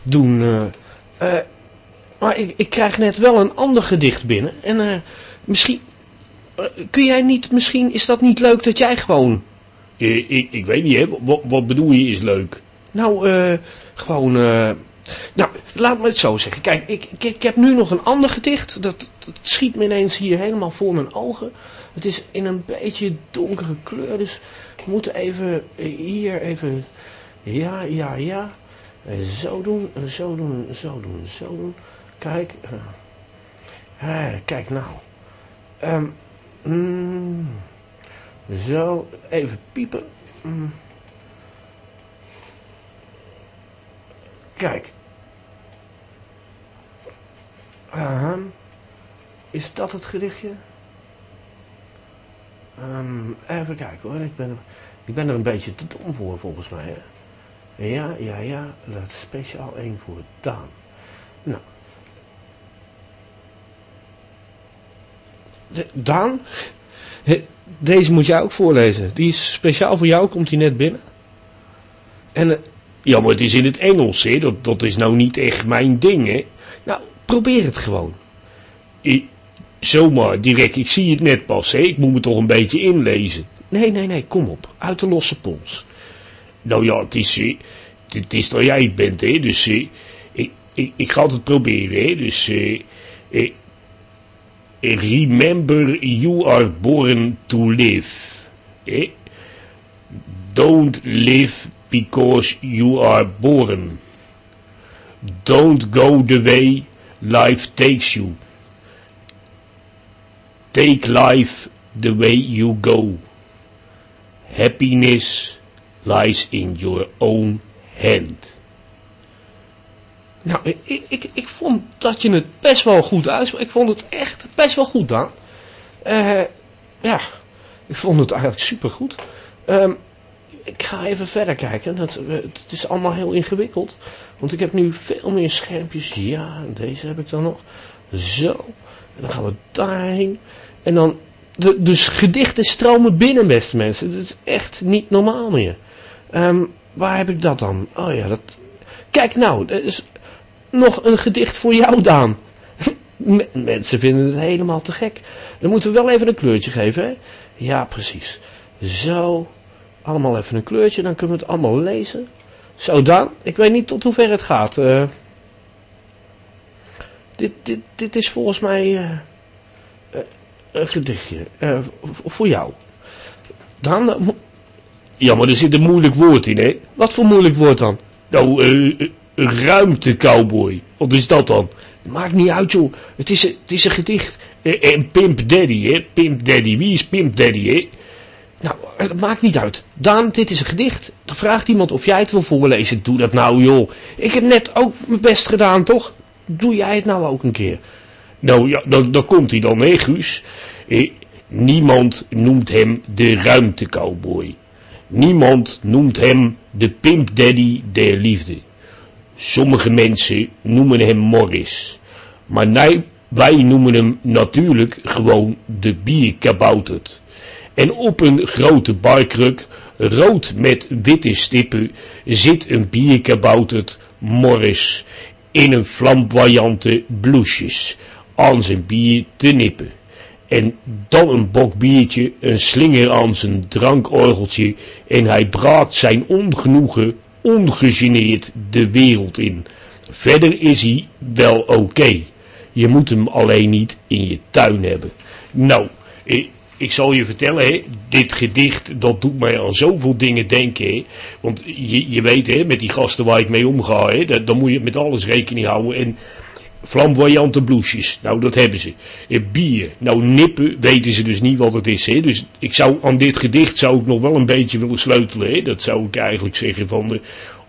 doen. eh. Eh, maar ik, ik krijg net wel een ander gedicht binnen. En misschien... kun jij niet... Misschien is dat niet leuk dat jij gewoon... Ik, ik weet niet, hè. Wat, wat bedoel je is leuk? Nou, gewoon... nou, laat me het zo zeggen. Kijk, ik, ik, ik heb nu nog een ander gedicht. Dat schiet me ineens hier helemaal voor mijn ogen. Het is in een beetje donkere kleur. Dus we moeten even eh, hier even... Ja, ja, ja. Eh, Zo doen, eh, zo doen, zo doen, zo doen. Kijk. kijk nou. Ehm, Mm, zo, even piepen. Mm. Kijk. Aha. Is dat het gedichtje? Ehm, even kijken hoor. Ik ben, ik ben er een beetje te dom voor volgens mij. Ja, ja, ja. Dat is speciaal één voor Daan. Nou. De- Daan? Deze moet jij ook voorlezen. Die is speciaal voor jou, komt hij net binnen. En, eh, Ja, maar het is in het Engels, hè. Dat, dat is nou niet echt mijn ding, hè. nou, probeer het gewoon. Zomaar, direct. Ik zie het net pas, hè. Ik moet me toch een beetje inlezen. Nee, nee, nee, kom op. Uit de losse pols. Nou ja, het is, eh, het, is dat jij bent, hè. Dus eh, ik, ik, ik ga het proberen, hè. Dus, eh, eh, remember you are born to live. Don't live because you are born. Don't go the way life takes you. Take life the way you go. Happiness lies in your own hand. Nou, ik, ik, ik, vond dat je het best wel goed uitsprak. Ik vond het echt best wel goed, Daan. Eh, ja, ik vond het eigenlijk supergoed. Ehm ik ga even verder kijken. Dat, eh, het is allemaal heel ingewikkeld. Want ik heb nu veel meer schermpjes. Ja, deze heb ik dan nog. Zo. En dan gaan we daarheen. En dan... De, dus gedichten stromen binnen, beste mensen. Dat is echt niet normaal meer. Ehm, waar heb ik dat dan? Oh ja, dat... Kijk nou, er is nog een gedicht voor jou, Daan. Mensen vinden het helemaal te gek. Dan moeten we wel even een kleurtje geven, hè? Ja, precies. Zo. Allemaal even een kleurtje, dan kunnen we het allemaal lezen. Zo, Daan. Ik weet niet tot hoever het gaat. eh. dit, dit, dit is volgens mij eh, een gedichtje. eh, voor jou. Daan, eh, Ja, maar er zit een moeilijk woord in, hè. wat voor moeilijk woord dan? Nou, eh, eh, ruimte cowboy. Wat is dat dan? Maakt niet uit, joh. Het is een, het is een gedicht. Eh, En Pimp Daddy, hè? Pimp Daddy. Wie is Pimp Daddy, hè? Nou, het maakt niet uit. Daan, dit is een gedicht. Dan vraagt iemand of jij het wil voorlezen. Doe dat nou, joh. Ik heb net ook mijn best gedaan, toch? Doe jij het nou ook een keer? Nou ja, dan, komt hij dan, hè, Guus? Eh, niemand noemt hem de ruimte cowboy. Niemand noemt hem de Pimp Daddy der liefde. Sommige mensen noemen hem Morris. Maar nee, wij noemen hem natuurlijk gewoon de bierkabouterd. En op een grote barkruk, rood met witte stippen, zit een bierkabouterd Morris in een flamboyante bloesjes aan zijn bier te nippen. En dan een bok biertje, een slinger aan zijn drankorgeltje en hij braakt zijn ongenoegen ongegeneerd de wereld in. Verder is hij wel oké. Je moet hem alleen niet in je tuin hebben. Nou, eh, ik zal je vertellen, hè, dit gedicht, dat doet mij aan zoveel dingen denken. Hè. Want je, je weet, hè, met die gasten waar ik mee omga, hè, dat- dan moet je met alles rekening houden. En flamboyante bloesjes, nou dat hebben ze. Eh, bier, nou nippen weten ze dus niet wat het is. Hè. Dus ik zou aan dit gedicht zou ik nog wel een beetje willen sleutelen. Hè. Dat zou ik eigenlijk zeggen van de,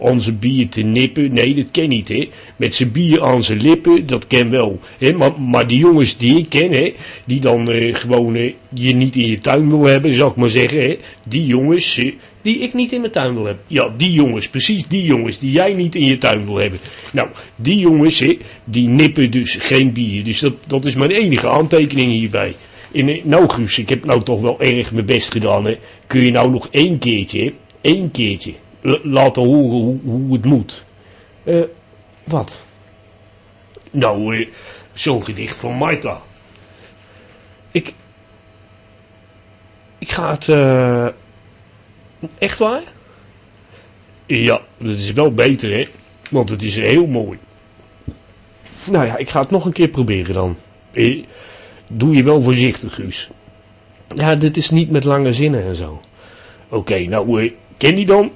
onze bier te nippen. Nee, dat ken niet. Hè. Met zijn bier aan zijn lippen, dat ken wel. Hè. Maar, maar die jongens die ik ken, hè, die dan eh, gewoon eh, je niet in je tuin wil hebben, zal ik maar zeggen. Hè. Die jongens, eh, Die ik niet in mijn tuin wil hebben. ja, die jongens, precies die jongens die jij niet in je tuin wil hebben. Nou, die jongens, hè, die nippen dus geen bier. Dus dat, dat is mijn enige aantekening hierbij. In, eh, nou Guus, ik heb nou toch wel erg mijn best gedaan. Hè. Kun je nou nog één keertje, hè, één keertje, laten horen hoe, hoe het moet? Eh, wat? Nou, eh, zo'n gedicht van Marta. Ik... Ik ga het... eh, echt waar? Ja, dat is wel beter, hè. Want het is heel mooi. Nou ja, ik ga het nog een keer proberen dan. Doe je wel voorzichtig, Guus. Ja, dit is niet met lange zinnen en zo. Oké, nou, ken die dan?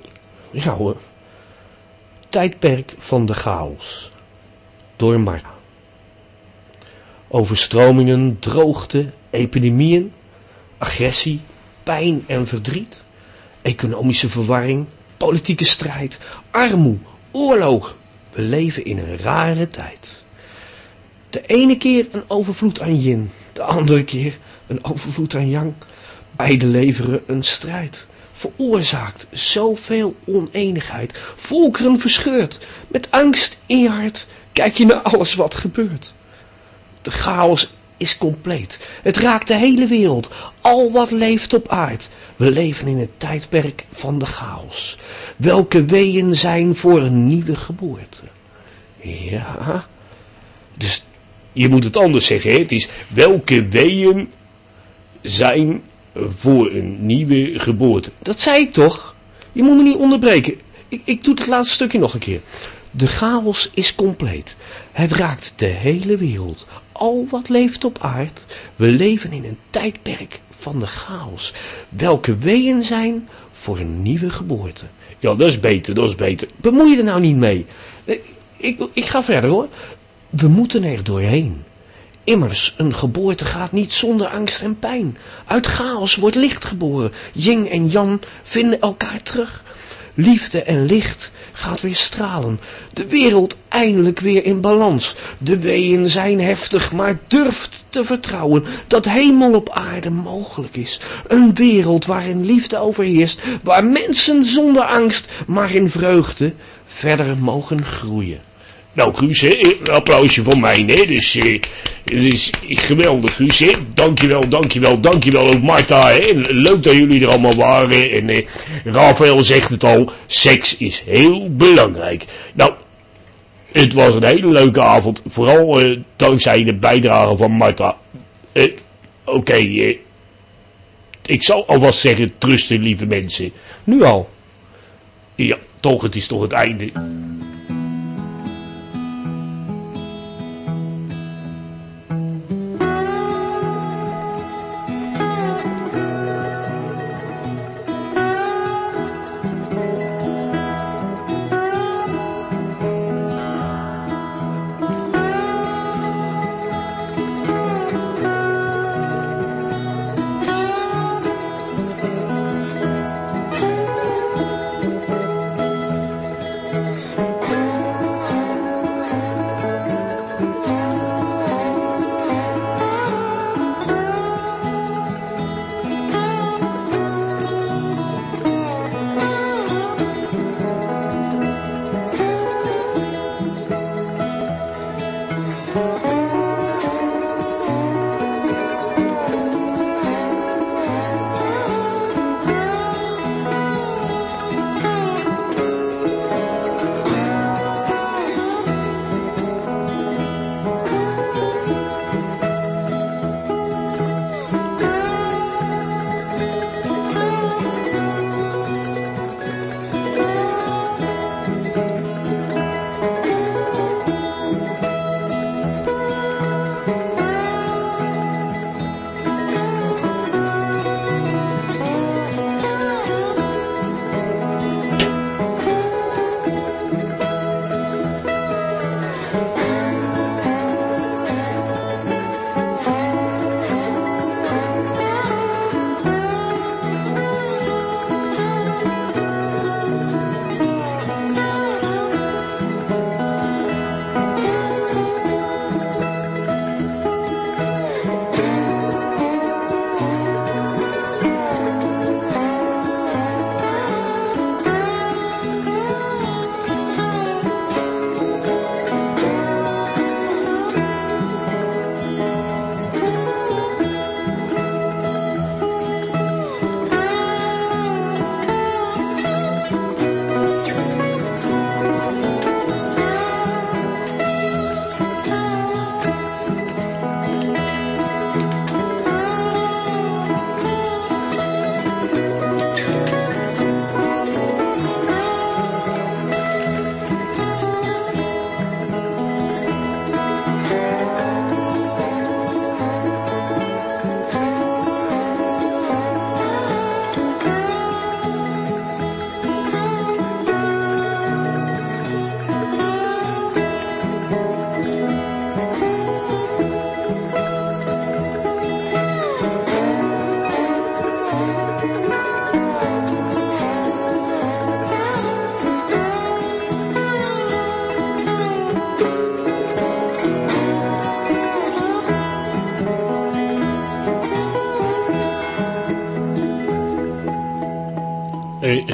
Ja hoor. Tijdperk van de chaos. Door Marta. Overstromingen, droogte, epidemieën. agressie, pijn en verdriet, economische verwarring, politieke strijd, armoede, oorlog. We leven in een rare tijd. De ene keer een overvloed aan yin, de andere keer een overvloed aan yang. Beide leveren een strijd. Veroorzaakt zoveel oneenigheid. Volkeren verscheurd. Met angst in je hart kijk je naar alles wat gebeurt. De chaos is compleet. Het raakt de hele wereld. Al wat leeft op aard. We leven in het tijdperk van de chaos. Welke weeën zijn voor een nieuwe geboorte? Ja. Dus je moet het anders zeggen. Het is welke weeën zijn voor een nieuwe geboorte. Dat zei ik toch? Je moet me niet onderbreken. Ik, ik doe het laatste stukje nog een keer. De chaos is compleet. Het raakt de hele wereld. Al wat leeft op aard. We leven in een tijdperk van de chaos. Welke weeën zijn voor een nieuwe geboorte. Ja, dat is beter, dat is beter. Bemoei je er nou niet mee. Ik, ik, ik ga verder hoor. We moeten er doorheen. Immers, een geboorte gaat niet zonder angst en pijn. Uit chaos wordt licht geboren. Ying en Jan vinden elkaar terug. Liefde en licht gaat weer stralen. De wereld eindelijk weer in balans. De weeën zijn heftig, maar durft te vertrouwen dat hemel op aarde mogelijk is. Een wereld waarin liefde overheerst, waar mensen zonder angst, maar in vreugde verder mogen groeien. Nou, Guus, hè, een applausje van mij, hè. Dus, eh, het is geweldig, Guus, hè. Dankjewel, dankjewel, dankjewel ook Marta, hè. Leuk dat jullie er allemaal waren. En eh, Rafael zegt het al, seks is heel belangrijk. Nou, het was een hele leuke avond. Vooral eh, dankzij de bijdrage van Marta. Eh, Oké, eh, ik zal alvast zeggen, trusten, lieve mensen. Nu al. Ja, toch, het is toch het einde.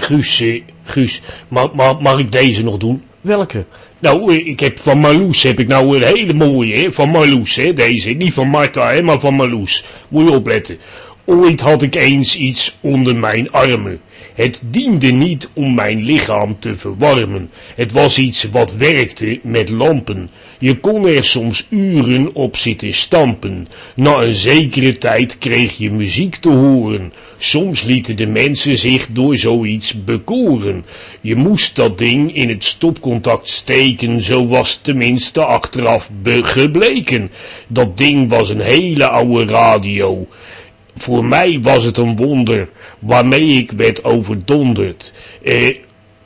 Guus, eh, Guus, mag, mag, mag ik deze nog doen? Welke? Nou, eh, ik heb van Marloes heb ik nou een hele mooie, hè, van Marloes, hè, deze. Niet van Marta, hè, maar van Marloes. Moet je opletten. Ooit had ik eens iets onder mijn armen. Het diende niet om mijn lichaam te verwarmen. Het was iets wat werkte met lampen. Je kon er soms uren op zitten stampen. Na een zekere tijd kreeg je muziek te horen. Soms lieten de mensen zich door zoiets bekoren. Je moest dat ding in het stopcontact steken, zo was tenminste achteraf gebleken. Dat ding was een hele oude radio. Voor mij was het een wonder waarmee ik werd overdonderd. Eh,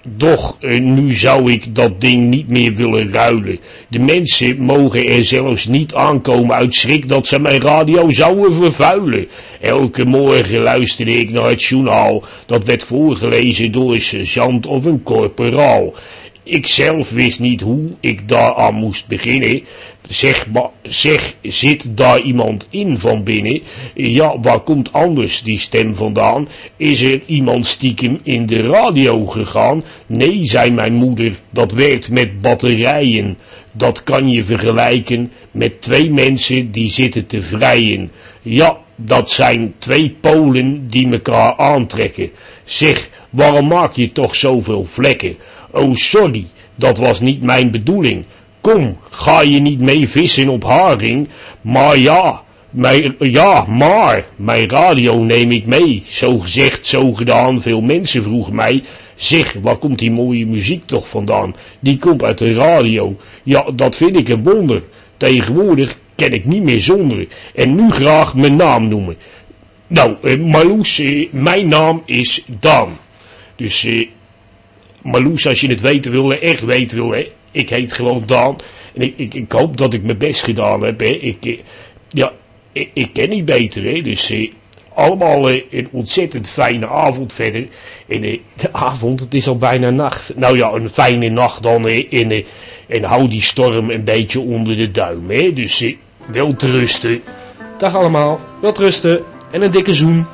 doch eh, nu zou ik dat ding niet meer willen ruilen. De mensen mogen er zelfs niet aankomen uit schrik dat ze mijn radio zouden vervuilen. Elke morgen luisterde ik naar het journaal. Dat werd voorgelezen door een sergeant of een korporaal. Ik zelf wist niet hoe ik daaraan moest beginnen. Zeg, zeg, zit daar iemand in van binnen? Ja, waar komt anders die stem vandaan? Is er iemand stiekem in de radio gegaan? Nee, zei mijn moeder, dat werkt met batterijen. Dat kan je vergelijken met twee mensen die zitten te vrijen. Ja, dat zijn twee polen die elkaar aantrekken. Zeg, waarom maak je toch zoveel vlekken? Oh, sorry, dat was niet mijn bedoeling. Kom, ga je niet mee vissen op haring? Maar ja, mijn, ja, maar, mijn radio neem ik mee. Zo gezegd, zo gedaan, veel mensen vroegen mij, zeg, waar komt die mooie muziek toch vandaan? Die komt uit de radio. Ja, dat vind ik een wonder. Tegenwoordig ken ik niet meer zonder. En nu graag mijn naam noemen. Nou, eh, Marloes, eh, mijn naam is Daan. Dus, eh, Marloes, als je het weten wil, echt weten wil, hè, ik heet gewoon Daan. En ik, ik, ik hoop dat ik mijn best gedaan heb, hè. Ik, eh, ja, ik, ken niet beter, hè. Dus, eh, allemaal eh, een ontzettend fijne avond verder. En De avond, het is al bijna nacht. nou ja, een fijne nacht dan. En, en hou die storm een beetje onder de duim, hè. Dus, wel te rusten. Dag allemaal, wat rusten en een dikke zoen.